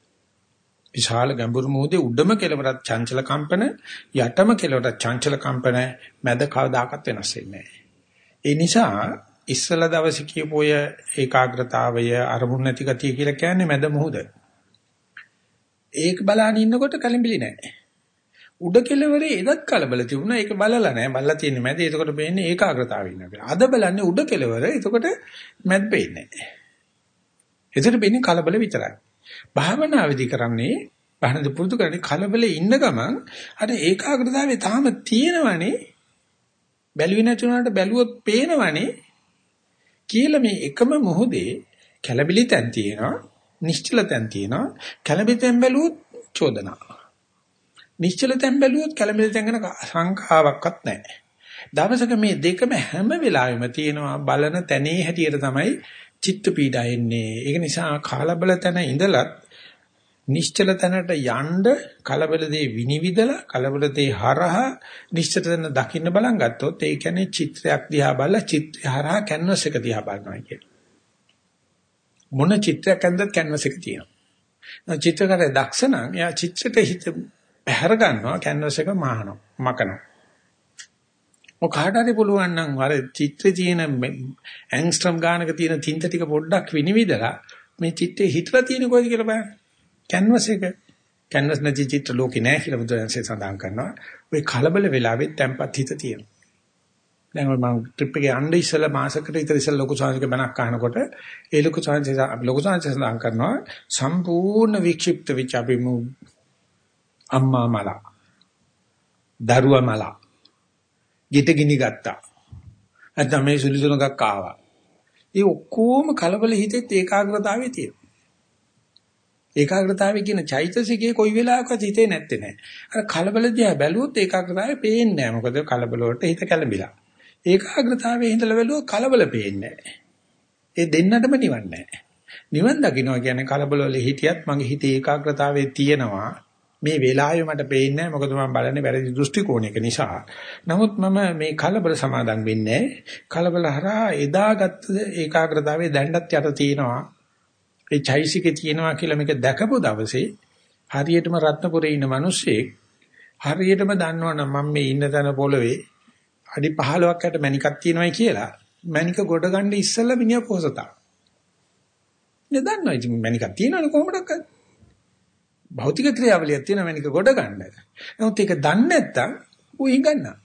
විශාල ගැඹුරු මොහොතේ උඩම කෙළවරත් චංචල කම්පන යටම කෙළවරත් චංචල කම්පන මැද කවදාකවත් වෙනස් වෙන්නේ නැහැ. ඒ නිසා ඉස්සල දවසේ කියපෝය ඒකාග්‍රතාවය අරමුණ නැති ගතිය කියලා කියන්නේ මැද මොහොත. ඒක බලන ඉන්නකොට කලඹිලි නැහැ. උඩ කෙළවරේ එදත් කලබල තිබුණා. ඒක බලලා නැහැ. බලලා තියෙන්නේ මැද. එතකොට පේන්නේ ඒකාග්‍රතාවය ඉන්නවා. අද බලන්නේ උඩ කෙළවර. එතකොට මැද පේන්නේ නැහැ. එතකොට පේන්නේ කලබල විතරයි. භාවනාවේදී කරන්නේ බහනද පුරුදු කරන්නේ කලබලේ ඉන්න ගමන් අර ඒකාග්‍රතාවය තාම තියෙනවනේ. බැලුවේ නැතුණාට බැලුවොත් පේනවනේ. කියලා මේ එකම මොහොතේ කලබිලි තැන් තියෙනවා. නිශ්චල තැන් තියෙනවා. කලබිලි තැන් බැලුවොත් චෝදනා. නිශ්චල තැන් බැලුවොත් කැළඹිලි තැන් ගැන සංඛාවක්වත් නැහැ. දවසක මේ දෙකම හැම වෙලාවෙම තියෙනවා බලන තැනේ හැටියට තමයි චිත්ත පීඩා එන්නේ. ඒක නිසා කාලබල තැන ඉඳලත් නිශ්චල තැනට යන්න කලබලදී විනිවිදලා කලබලදී හරහා නිශ්චල තැන දකින්න බලන් ගත්තොත් ඒ කියන්නේ චිත්‍රයක් දිහා බලලා චිත්‍රය හරහා කැන්වස් එක දිහා බලනවා කියන්නේ. මොන චිත්‍රයක් ඇන්දත් කැන්වස් එක තියෙනවා. චිත්‍රකාරය දක්ෂ නම් එයා චිත්‍රයට හිත පැහැර ගන්නවා කැන්වස් එක මහනවා මකනවා. මොකාට හරි පුළුවන් නම් අර චිත්‍රේ තියෙන ඇන්ග්ස්ට්‍රම් ගානක තියෙන තින්ත ටික පොඩ්ඩක් විනිවිදලා මේ චිත්‍රේ හිතලා තියෙන කොයිද කියලා බලන්න. කැන්වස් එක කැන්වස් නැති චිත්‍ර ලෝකේ නැහැ කියලා බුදුරජාණන්සේ සඳහන් කරනවා. ওই කලබල වෙලාවෙත් tempat හිත තියෙනවා. දැන් මම ට්‍රිප් එකේ යන්න ඉස්සෙල්ලා මාසකට විතර ඉස්සෙල්ලා ලොකු සාංශික බණක් අහනකොට ඒ ලොකු සාංශික ලොකු සාංශික සඳහන් කරනවා සම්පූර්ණ වික්ෂිප්ත වෙච්ච අපි අම්මා මල දරුවා මල ගිට ගිනි ගත්තා. නැත්නම් මේ සුලිසුලඟක් ආවා. ඒ ඔක්කොම කලබල හිතෙත් ඒකාග්‍රතාවයේ තියෙනවා. ඒකාග්‍රතාවය කියන චෛතසිකයේ කොයි වෙලාවකවත් හිතේ නැත්තේ නෑ. අර කලබල දිහා බැලුවොත් ඒකාග්‍රතාවය පේන්නේ නෑ. මොකද කලබල වලට හිත කැළඹිලා. ඒකාග්‍රතාවයේ හිතලා බැලුවොත් කලබල පේන්නේ නෑ. ඒ දෙන්නටම නිවන් නෑ. නිවන් දකින්නවා කියන්නේ කලබල වල හිටියත් මගේ හිතේ ඒකාග්‍රතාවයේ තියෙනවා. මේ වෙලාවේ මට පේන්නේ නැහැ මොකද මම බලන්නේ වැරදි දෘෂ්ටි කෝණයක නිසා. නමුත් මම මේ කලබල සමාදම් වෙන්නේ කලබල හරහා එදාගත්ත ඒකාග්‍රතාවයේ දැන්නත් යට තියෙනවා. ඒ චෛසිකේ තියෙනවා කියලා මේක දැකපු දවසේ හරියටම රත්නපුරේ ඉන්න මිනිස්සෙක් හරියටම දන්නවනම් මම මේ ඉන්න තැන පොළවේ අඩි 15ක් යට මණිකක් තියෙනවායි කියලා මණික ගොඩ ගන්න ඉස්සෙල්ලා මිනිහා පොසතා. නේ දන්නවා ඉතින් මණිකක් තියෙනවනේ කොහොමදක්ද? භෞතික ක්‍රියාවලියක් තියෙනවා මේක ගොඩ ගන්න. නමුත් ඒක දන්නේ නැත්තම් ඌ හිඟන්නා.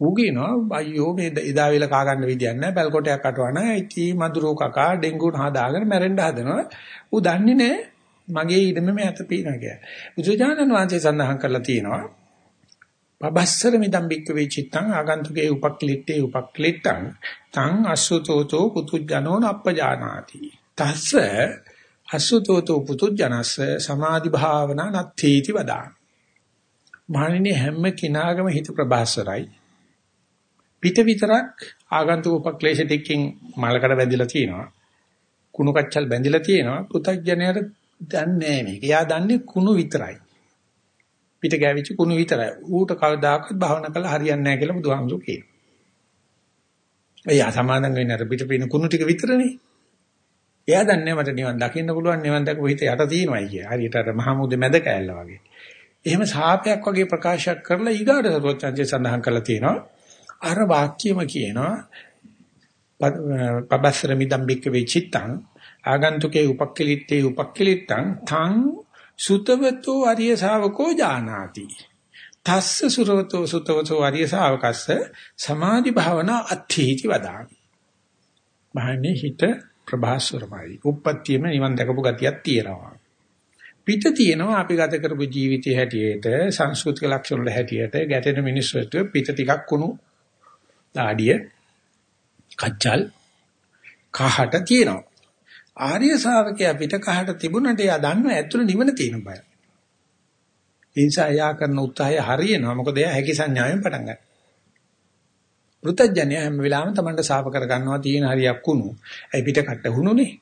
ඌ කියනවා අයියෝ මේ එදා වෙලා කා ගන්න විදියක් නැහැ බල්කොටයක් අටවන ඉති මදුරෝ කකා ඩෙන්ගුන් හදාගෙන මැරෙන්න හදනවා ඌ දන්නේ නැහැ මගේ ඉඩම මේ අත පීනවා කියලා. බුදුජානන වහන්සේ සඳහන් කරලා තියෙනවා පබස්සර මිදම් බික්ක වේචිත්තං ආගන්තුකේ උපක්ලිට්ටේ උපක්ලිට්ටං තං අසුතෝතෝ පුතුජනෝ නප්පජානාති. තස්ස අසුතෝතෝ පුතුජනස්ස සමාධි භාවනා නත්ථීති වදාන. මහණෙනි හැම කෙනාගම හිත ප්‍රබාසරයි. පිට විතරක් ආගන්තුක උපක්ලේශ දෙකකින් මලකඩ බැඳිලා තියෙනවා. කුණු කච්චල් බැඳිලා තියෙනවා. පුතඥයට දන්නේ මේක. එයා දන්නේ කුණු විතරයි. පිට ගෑවිච්ච කුණු විතරයි. ඌට කවදාකවත් භාවනා කළා හරියන්නේ නැහැ කියලා බුදුහාමුදුරු කියනවා. එයා සමාදම් වෙන්නේ අර පිට පින කුණු ටික විතරනේ. එයා දන්නේ මට නිවන් දකින්න පුළුවන් නිවන් දැකපු හිත යට තියෙනවායි කිය. හරියට අර මහමුදේ මැද කෑල්ල වගේ. එහෙම සාපයක් වගේ ප්‍රකාශයක් කරලා ඊගාට සරුවචන්සේ සඳහන් කරලා තියෙනවා. අර වාක්‍යම කියනවා පබස්සර මිදම් බික්ක වෙචිත්තං ආගන්තුකේ උපක්කලිට්ටේ උපක්කලිට්ටං තං සුතවතෝ අරිය ශාවකෝ ජානාති තස්ස සුරවතෝ සුතවතෝ අරිය ශාවකස්ස සමාධි භාවනා අත්ථීති වදාමි මහන්නේ හිත ප්‍රභාස්වරමයි උප්පත්තියම නිවන් දැකපු ගතියක් තියෙනවා පිට තියෙනවා අපි ගත කරපු ජීවිතයේ හැටියට සංස්කෘතික ලක්ෂණ වල හැටියට ගැටෙන මිනිස්සුන්ට පිට ටිකක් කුණු දාඩිය කච්චල් කහට තියෙනවා ආර්ය ශාවකයා පිට කහට තිබුණට එයා දන්නව ඇතුළ නිවන තියෙන බය. ඒ නිසා එයා කරන උත්සාහය හරියනවා. මොකද එයා හැකි සංඥාවෙන් පටන් ගන්නවා. පෘතජ්ජනය හැම වෙලාවෙම Tamanට සාප කර ගන්නවා තියෙන හරියක් කුණු. ඒ පිට කට හුණුනේ.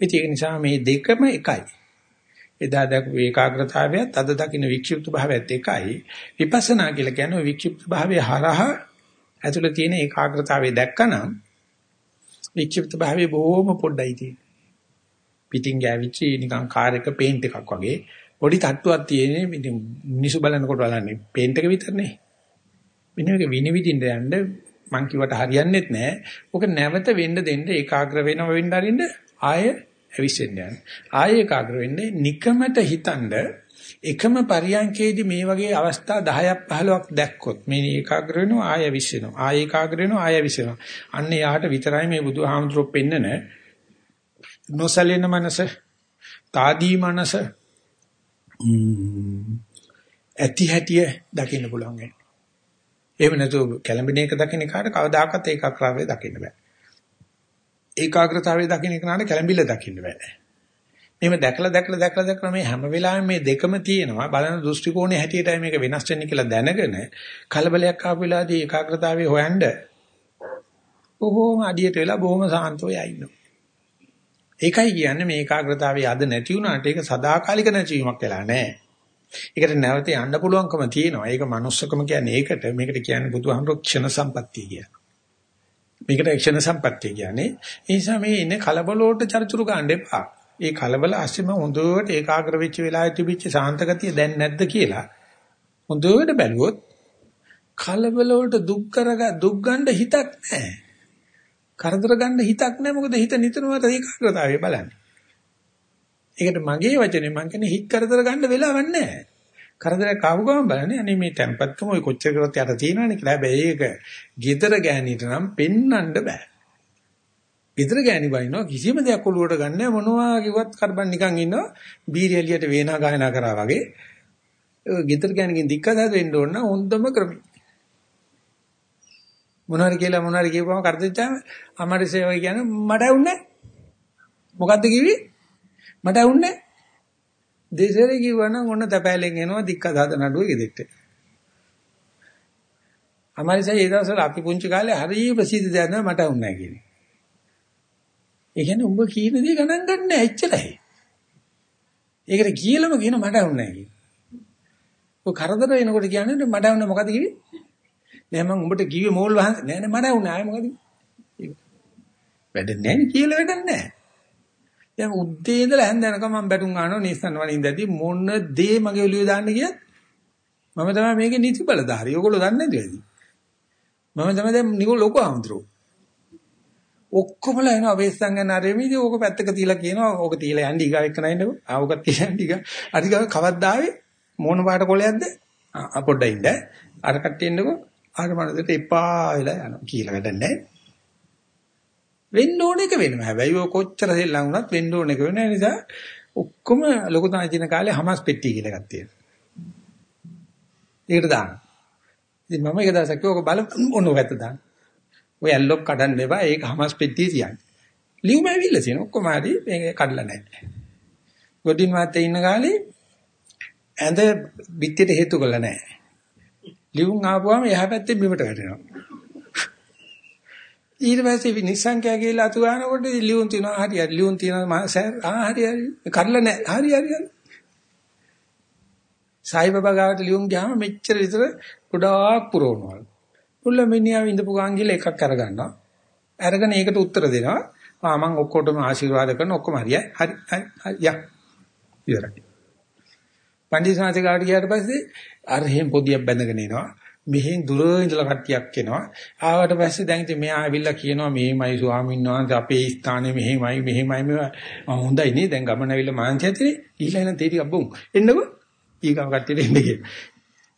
ඒක නිසා මේ දෙකම එකයි. එදා දැකපු ඒකාග්‍රතාවයත් අද දකින්න වික්ෂිප්ත භාවයත් එකයි. විපස්සනා කියලා කියන්නේ වික්ෂිප්ත භාවයේ හරහා ඇතුළේ තියෙන ඒකාග්‍රතාවය දැක්කනම් වික්ෂිප්ත භාවයේ බොහොම පොඩ්ඩයි තියෙන්නේ. පිටින් ගෑවිච්ච නිකන් කාර් එක පේන්ට් එකක් වගේ පොඩි තට්ටුවක් තියෙන්නේ මිනිසු බලනකොට බලන්නේ පේන්ට් එක විතරනේ. මිනිහක විනිවිදින්න යන්න මං කිව්වට හරියන්නේත් නැහැ. ඔක නැවත වෙන්න දෙන්න ඒකාග්‍ර වෙනව වෙන්න අරින්න ආය ඇවිස්සෙන්න යන. ආය ඒකාග්‍ර වෙන්නේ නිකමට හිතනද එකම පරියන්කේදී මේ වගේ අවස්ථා 10ක් 15ක් දැක්කොත් මේ ඒකාග්‍ර වෙනවා ආය විශ්වෙනවා ආය ඒකාග්‍ර වෙනවා ආය විශ්වෙනවා අන්න යාට විතරයි මේ බුදුහාමුදුරුවෝ පෙන්නන නොසලෙන මනස తాදී මනස ඇති හැටිය දකින්න පුළුවන් වෙන්නේ එහෙම නැතුව කැළඹෙන එක දකින්න කාට කවදාකවත් ඒකාග්‍රතාවය දකින්න බෑ ඒකාග්‍රතාවය දකින්න කෙනාට කැළඹිල්ල දකින්න බෑ මේව දැකලා දැකලා දැකලා දැකලා මේ හැම වෙලාවෙම මේ දෙකම තියෙනවා බලන දෘෂ්ටි කෝණේ හැටියටයි මේක වෙනස් වෙන්නේ කියලා දැනගෙන කලබලයක් ආපු වෙලාවදී ඒකාග්‍රතාවයේ හොයන්න බොහොම අඩියට වෙලා බොහොම සාන්තව යයින්නවා. ඒකයි කියන්නේ මේ ඒකාග්‍රතාවයේ අද නැති වුණාට ඒක සදාකාලික නැතිවීමක් වෙලා නැහැ. ඒකට නැවත යන්න පුළුවන්කම තියෙනවා. ඒක manussකම කියන්නේ ඒකට මේකට කියන්නේ බුදුහාමුදුරු ක්ෂණ සම්පත්තිය කියලා. මේකට ක්ෂණ සම්පත්තිය කියන්නේ ඒ නිසා මේ ඉන්නේ කලබල වලට චරිචුරු ගන්න එපා. ඒ කලබල ඇස්සෙම හොඳට ඒකාග්‍ර වෙච්ච වෙලාවේ තිබිච්ච සාන්ත ගතිය දැන් නැද්ද කියලා හොඳට බැලුවොත් කලබල වලට දුක් කරග දුක් ගන්න හිතක් නැහැ. කරදර ගන්න හිතක් නැහැ මොකද හිත නිතරම ඒකාග්‍රතාවය බලන්නේ. ඒකට මගේ වචනේ මං කියන්නේ හිත කරදර ගන්න වෙලාවක් නැහැ. කරදරයක් ආව ගමන් බලන්නේ අනේ මේ tempatකම ඔය කොච්චර කරත් යට තියෙනවනේ කියලා. හැබැයි ඒක gedara ගෑනීට නම් පෙන්වන්න බෑ. ගෙදර ගෑණි බයිනවා කිසිම දෙයක් ඔලුවට ගන්න මොනවා කිව්වත් කරබන් නිකන් ඉන්නවා බීරි එළියට වේනා ගායනා කරා වගේ ගෙදර ගෑණිකින් දික්කසද වෙන්න ඕන නම් හොඳම ක්‍රමයි මොනවාරි කියලා මොනවාරි කියපුවම කරදෙච්චාම අමාරු සේවය කියන්නේ මට ඇහුන්නේ මොකද්ද කිව්වේ මට ඇහුන්නේ දෙසරේ කිව්වනම් ඔන්න තැපෑලෙන් එනවා දික්කසද නඩුවේ ගෙදෙට්ට අමාරු සේවය ඒ දවස්වල අපි පුංචි කාලේ හරිය ප්‍රසිද්ධ දෙයක් නෑ මට ඇහුන්නේ නැහැ කියන්නේ ඒ කියන්නේ උඹ කියන දේ ගණන් ගන්න නැහැ එච්චරයි. ඒකට කියලාම කියන මට වුන්නේ නැහැ කියන. ඔය කරදර වෙනකොට කියන්නේ මට වුන්නේ මොකද කිව්වේ? නෑ මම උඹට කිව්වේ මෝල් වහන්සේ නෑ නෑ මට වුන්නේ ආයේ මොකද? වැඩ නැහැ කියලා වැඩ නැහැ. දැන් උද්දී ඉඳලා හැන්ද යනකම් මම බැටුම් ගන්නවා නිස්සන් වලින්දදී මොන දේ මගේ ඔළුවේ දාන්න ගියත් මම තමයි මේකේ නීති බලධාරී. ඔයගොල්ලෝ දන්නේ නැද්ද? මම තමයි දැන් නිකෝ ලොකු ආමතුරු. ඔක්කොමලා එනවා වෙස්සන් ගන්න ආරෙමිදී ඕක පැත්තක තියලා කියනවා ඕක තියලා යන්න ඊගාව එක්ක නැින්නකො ආ ඕක තියලා යන්න ඊගා අධික කවද්දාවේ මොන පාට කොලයක්ද ආ පොඩ්ඩයි ඉන්න අර කට්ටිය එන්නකො අර මනසට එපා වෙලා යනවා කියලා වැඩක් නැහැ. වෙන්න ඕන එක වෙනවා. හැබැයි ඔය කොච්චර සෙල්ලම් වුණත් වෙන්න ඕන එක වෙන නිසා ඔක්කොම ලොකු තාජින කාලේ හමස් පෙට්ටි කියලා එකක් තියෙනවා. ඒකට දාන්න. ඉතින් මම එක දවසක් ඔක බල ඔන්න ඔකට දාන්න. ඔය ඇල්ලොක් කඩන්න එපා ඒක හමස් පෙට්ටිය තියන්න. ලියුම ඇවිල්ලා තියෙන ඔක්කොම හරි මේක කඩලා නැහැ. ගොඩින් මාතේ ඉන්න කාලේ ඇඳ පිටියට හේතු කළා නැහැ. ලියුම් ආපුවම එහා පැත්තේ බිමට වැටෙනවා. ඊට පස්සේ නිසංකයා කියලා අතු ගන්නකොට ලියුම් තියනවා හරි හරි ලියුම් තියනවා සර් ආ හරි හරි කරලා නැහැ හරි හරි හරි සායිබබා ගාවට ලියුම් ගියාම මෙච්චර විතර ගොඩාක් පුරවනවා. මුල්ල මිනිහා විඳපු ගාන් ගිහලා එකක් අරගන්නවා. අරගෙන ඒකට උත්තර දෙනවා. ආ මම ඔක්කොටම ආශිර්වාද කරන ඔක්කොම හරියයි. හරි හරි හරි යා. ඉවරයි. පන්දිසාංශ ගාවට ගියාට පස්සේ අර එහෙම් පොදියක් බැඳගෙන එනවා. මෙහෙන් දුර ඉඳලා කට්ටියක් එනවා. ආවට පස්සේ දැන් ඉතින් මෙයා ඇවිල්ලා කියනවා මෙහෙමයි ස්වාමීන් වහන්සේ අපේ ස්ථානේ මෙහෙමයි මෙහෙමයි මෙහෙමයි. හොඳයි නේ දැන් ගමන ඇවිල්ලා මාංශ ඇතුලේ ඊළඟ එන තේ ටිකක් බොමු. එන්නකෝ. ඊගාව කට්ටියට එන්න කියලා.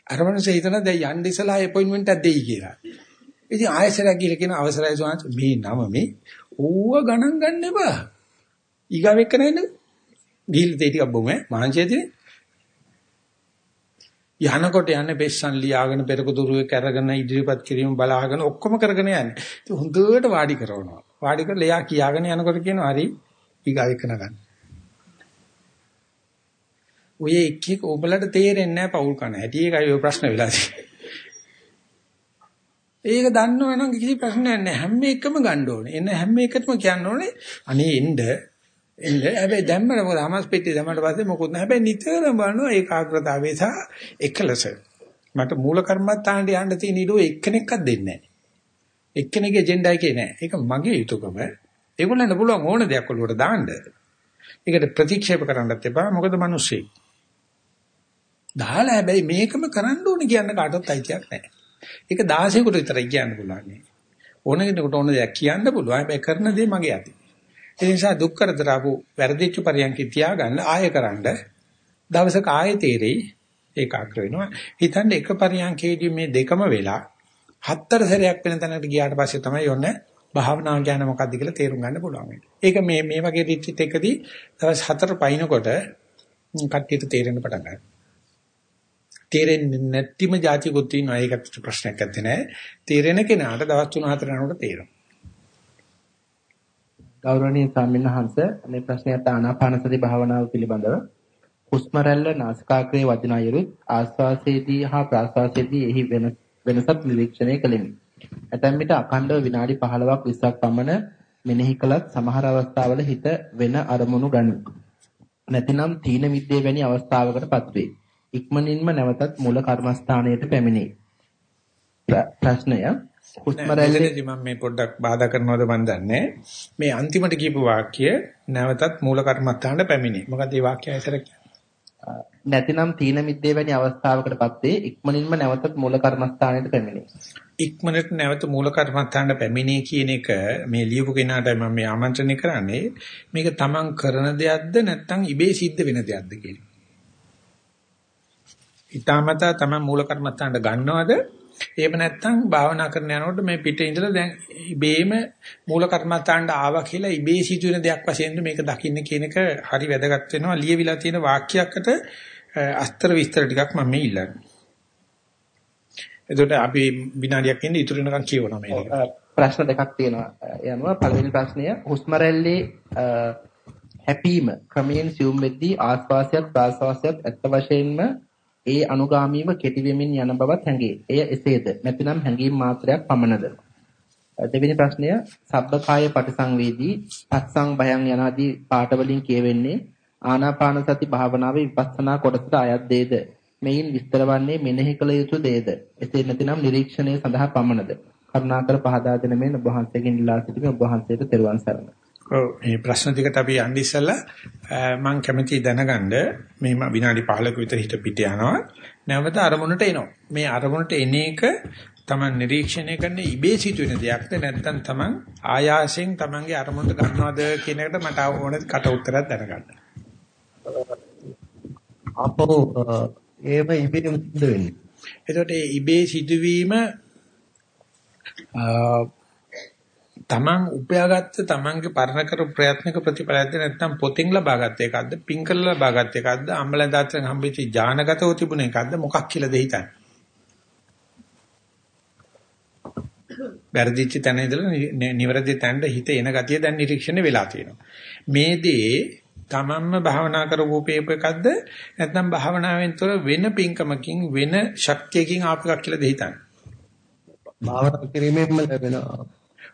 අර මනුස්සය හිතන දැන් යන්න ඉස්සලා අපොයින්ට්මන්ට් එකක් දෙයි කියලා. ඉතින් ආයෙසරක් ගිහලා කියන අවසරයි ස්වාමීන් මේ නම මේ ඕව ගණන් ගන්න එපා. ඊගාව එක්ක නැන්නේ. ගිහිල්ලා තේ ටිකක් බොමු ඈ මාංශ ඇතුලේ. යහනකොට යන්නේ බෙස්සන් ලියාගෙන පෙරක දුරුවේ කරගෙන ඉදිරිපත් කිරීම බලාගෙන ඔක්කොම කරගෙන යන්නේ. ඉතින් හොඳට වාඩි කරනවා. වාඩි කරලා එයා කියාගෙන යනකොට කියනවා හරි ඊගා එකන ගන්න. ඔය එක් එක ඔබලට තේරෙන්නේ නැහැ පෞල් කන හැටි ඒකයි ඔය ප්‍රශ්න වෙලා ඒක දන්නවනම් කිසි ප්‍රශ්නයක් නැහැ. හැම එකම ගන්න ඕනේ. එන්න හැම එකටම කියන්න ඕනේ අනේ එන්න එන්න හැබැයි දැම්මම මොකද හමස් පෙට්ටිය දැම්මට පස්සේ මොකුත් නැහැ. හැබැයි නිතරම බලනවා ඒකාග්‍රතාවය සහ එකලස. මට මූල කර්මත්තාන්ට යන්න තියෙන ඊඩෝ එක්කෙනෙක්වත් දෙන්නේ නැහැ. එක්කෙනෙක්ගේ එජෙන්ඩා එකේ නැහැ. ඒක මගේ යුතුයකම. ඒගොල්ලන්ට පුළුවන් ඕන දෙයක් ඔලුවට දාන්න. ඒකට ප්‍රතික්ෂේප කරන්නත් එපා. මොකද මිනිස්සෙක්. දාලා හැබැයි මේකම කරන්න ඕනේ කියන්න කාටවත් අයිතියක් නැහැ. ඒක 16කට විතරයි කියන්න පුළුවන්. ඕන කෙනෙකුට ඕන දෙයක් කියන්න පුළුවන්. හැබැයි කරන දේ මගේ අතේ. ඒ නිසා දුක් කරදර ආපු වැරදිච්ච පරියන්කේ තියාගන්න ආයෙ කරන්න දවසක ආයෙ තේරෙයි ඒකාග්‍ර වෙනවා. හිතන්නේ එක පරියන්කේදී මේ දෙකම වෙලා හතර සැරයක් වෙන තැනකට ගියාට පස්සේ තමයි ඔන්න භාවනා කියන්නේ මොකක්ද කියලා තේරුම් ගන්න පුළුවන් වෙන්නේ. ඒක මේ මේ වගේ රිට්‍රීට් එකදී දවස් හතර පයින්නකොට කට්ටියට තේරෙන්න පටන් ගන්නවා. තේරෙන්නේ නැතිම જાතිකුත් ඉන්නවා. ඒකට ප්‍රශ්නයක් නැත්තේ නෑ. තේරෙන කෙනාට දවස් 3-4 යනකොට තේරෙනවා. ගෞරවනීය ස්වාමීන් වහන්ස මේ ප්‍රශ්නයට ආනාපාන සති භාවනාව පිළිබඳව හුස්ම රැල්ල නාසිකාග්‍රේ වදින අයුරුත් ආස්වාසයේදී හා ප්‍රාස්වාසයේදී එහි වෙනසක් නිරීක්ෂණය කළෙමි. ඇතැම් විට අඛණ්ඩව විනාඩි 15ක් 20ක් පමණ මෙනෙහි කළත් සමහර අවස්ථාවල හිත වෙන අරමුණු ගනී. නැතිනම් තීන විද්‍යේ වැනි අවස්ථාවකටපත් වේ. ඉක්මනින්ම නැවතත් මූල කර්මස්ථානයට පැමිණේ. ප්‍රශ්නය හුස්ම රැල්ලේදී මම මේ පොඩ්ඩක් බාධා කරනවද මන් දන්නේ. මේ අන්තිමට කියපු වාක්‍ය නැවතත් මූල කර්මස්ථානට පැමිණේ. මොකද මේ වාක්‍යය ඇතර නැතිනම් තීන මිද්දේ වැනි අවස්ථාවකටපත් වේ ඉක්මනින්ම නැවතත් මූල කර්මස්ථානයට පැමිණේ. ඉක්මනට නැවත මූල කර්මස්ථානට පැමිණේ කියන එක මේ ලියපු කෙනාට මම මේ ආමන්ත්‍රණය කරන්නේ. මේක තමන් කරන දෙයක්ද නැත්නම් ඉබේ සිද්ධ වෙන දෙයක්ද කියලා. ඊටමතා තමන් මූල කර්මස්ථානට ගන්නවද එහෙම නැත්නම් භාවනා කරන යනකොට මේ පිටේ ඉඳලා දැන් ඉබේම මූල කර්මස්ථානට ආවා කියලා ඉබේ සිදුවෙන දෙයක් වශයෙන් මේක දකින්න කියන එක හරි වැදගත් වෙනවා ලියවිලා තියෙන වාක්‍යයකට අස්තර විස්තර ටිකක් මම මේ ඉල්ලන්නේ. එතකොට අපි විනාඩියක් ඉඳන් ඉතුරු වෙනකන් කියවනවා මේක. ප්‍රශ්න දෙකක් තියෙනවා. යනවා පළවෙනි ප්‍රශ්නය හුස්ම රැල්ලේ හැපීම ක්‍රමයෙන් සියුම් වෙද්දී ආස්වාසයත් ප්‍රාස්වාසයත් ඇත්ත වශයෙන්ම ඒ අනුගාමීව කෙටි වෙමින් යන බවත් හැඟේ. එය එසේද? නැතිනම් හැඟීම් මාත්‍රයක් පමණද? දෙවෙනි ප්‍රශ්නය සබ්බකාය පටිසංවේදී පස්සං භයං යනාදී පාඨ වලින් කියවෙන්නේ ආනාපාන සති භාවනාවේ විපස්සනා කොටසට අයත් දේද? මෙයින් විස්තර වන්නේ මෙනෙහි කළ යුතු දේද? එසේ නැතිනම් නිරීක්ෂණය සඳහා පමණද? කරුණාකර පහදා දෙන මෙන් ඔබ වහන්සේගෙන් ඉල්ලා සිටිමි ඔබ වහන්සේට තෙරුවන් සරණයි. මේ ප්‍රශ්න ටිකට අපි යන්නේ ඉස්සෙල්ලා මම කැමැති දැනගන්න මේ විනාඩි 15ක විතර හිට පිට යනවා නැවත අරමුණට එනවා මේ අරමුණට එන එක තමන් නිරීක්ෂණය කරන ඉබේ සිදුවෙන දෙයක්ද නැත්නම් තමන් ආයාසයෙන් තමන්ගේ අරමුණට ගන්නවද කියන එකට මට ඕන කට උත්තරයක් දැනගන්න. අපෝ ඒව ඉබේ සිද්ධ වෙන්නේ. එතකොට ඉබේ සිදුවීම තමන් උපයාගත්ත තමන්ගේ පරණ කර ප්‍රයත්නක ප්‍රතිඵලයක්ද නැත්නම් පොතෙන් ලබාගත් එකක්ද පින් කරලා ලබාගත් එකක්ද අම්බලෙන් දාත්තෙන් හම්බෙච්ච ඥානගතව තිබුණ එකක්ද මොකක් කියලාද හිතන්නේ? වැරදිච්ච තැන ඉඳලා නිවැරදි තැනට හිත එන ගතිය දැන් නිරීක්ෂණය වෙලා තියෙනවා. මේ දේ තමන්ම භාවනා කරගෝපේප එකක්ද නැත්නම් භාවනාවෙන් තොර වෙන පින්කමකින් වෙන ශක්තියකින් ආපු එකක් කියලාද හිතන්නේ? භාවනා කිරීමෙන්ම ලැබෙන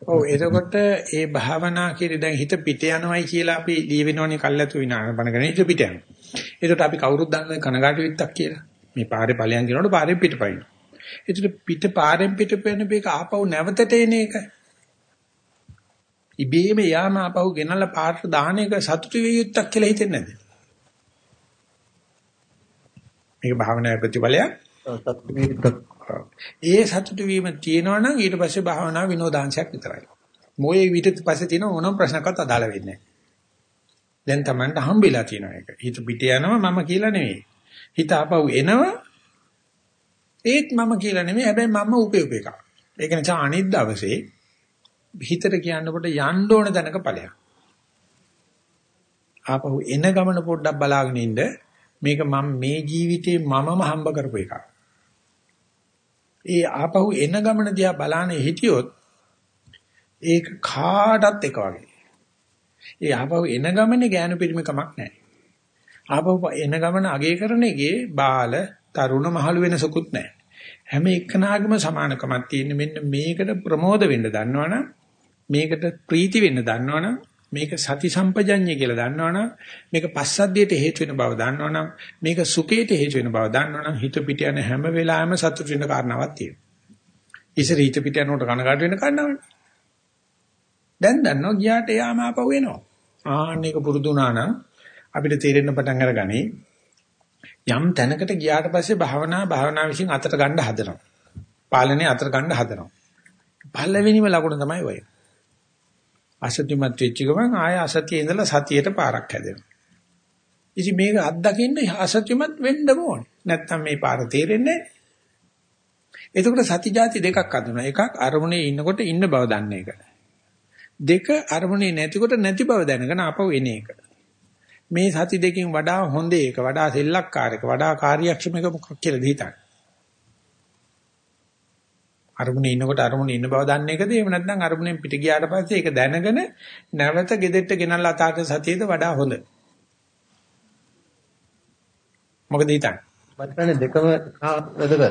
ඔව් එතකොට ඒ භාවනා කිරි දැන් හිත පිට යනවයි කියලා අපි ලියවෙනවනේ කල්ැතු විනාන බණගෙන හිත පිට යනවා. ඒකට අපි කවුරුත් දන්නේ කනගාටු විත්තක් කියලා. මේ පාරේ ඵලයන් කියනකොට පාරෙන් පිටපයින්. ඒකට පිට පාරෙන් පිටපෙන මේක ආපහු නැවතට එන එක. ඉබේම යාම ආපහු ගෙනල්ලා පාරට දාන එක සතුටු විය යුත්තක් කියලා හිතෙන්නේ නැද්ද? මේක භාවනාවේ ප්‍රතිඵලයක්. ඒ සතුටු වීම තියෙනවා නම් ඊට පස්සේ භාවනා විනෝදාංශයක් විතරයි. මොයේ ඊට පස්සේ තියෙන ඕනම ප්‍රශ්නකත් අදාළ වෙන්නේ නැහැ. දැන් Tamanට හම්බෙලා තියෙන එක. හිත පිට යනවා මම කියලා නෙවෙයි. හිත ආපහු එනවා ඒත් මම කියලා නෙමෙයි හැබැයි මම උපේ උපේක. ඒක නිසා අනිත් දවසේ හිතට කියනකොට යන්න ඕන තැනක ඵලයක්. ආපහු එන ගමන පොඩ්ඩක් බලාගෙන ඉන්න මේක මම මේ ජීවිතේ මමම හම්බ කරපු එකක්. ඒ ආපහු එන ගමන දිහා බලانے හිටියොත් ඒක කාටත් එක වගේ. ඒ ආපහු එන ගමනේ ගෑනු පිරිමකමක් නැහැ. ආපහු එන ගමන අගේ කරන එකේ බාල, තරුණ, මහලු වෙනසකුත් නැහැ. හැම එකනාගම සමානකමක් තියෙන මෙන්න මේකට ප්‍රමෝද වෙන්න දන්නවනම් මේකට ප්‍රීති වෙන්න දන්නවනම් මේක සති සම්පජඤ්ඤය කියලා දන්නවනම් මේක පස්සද්ධියට හේතු වෙන බව දන්නවනම් මේක සුඛයට හේතු වෙන බව දන්නවනම් හිත පිට යන හැම වෙලාවෙම සතුට වෙන කාරණාවක් තියෙනවා. ඉතින් හිත පිට යනකොට කනකාට වෙන කාරණාවක්. දැන් දන්නවා ගියාට යාම ආපහු එනවා. ආන්න එක පුරුදු වුණා නම් අපිට තේරෙන්න පටන් අරගනි යම් තැනකට ගියාට පස්සේ භාවනා භාවනා විශ්ින් අතට ගන්න හදනවා. පාලනේ අතට ගන්න හදනවා. පළවෙනිම ලකුණ තමයි ඔය. අසත්‍යමත් වෙච්ච ගමන් ආය අසත්‍යයේ ඉඳලා සතියට පාරක් හැදෙනවා. ඉතින් මේක අත්දකින්න අසත්‍යමත් වෙන්න ඕනේ. නැත්තම් මේ පාර තේරෙන්නේ නැහැ. එතකොට සති જાති දෙකක් අඳුනවා. එකක් අරමුණේ ඉන්නකොට ඉන්න බව දන්න එක. දෙක අරමුණේ නැතිකොට නැති බව දැනගෙන ආපහු එන එක. මේ සති දෙකෙන් වඩා හොඳ එක, වඩා සෙල්ලක්කාර එක, වඩා කාර්යක්ෂම එක මොකක් කියලාද හිතන්නේ? අරමුණේ ඉන්නකොට අරමුණේ ඉන්න බව දන්න එකද? එහෙම නැත්නම් අරමුණෙන් පිට ගියාට පස්සේ ඒක දැනගෙන නැවත ගෙදෙට්ට ගෙනල්ලා අතාරින සතියේද වඩා හොඳ? මොකද හිතන්නේ මට දෙකම වැදගත්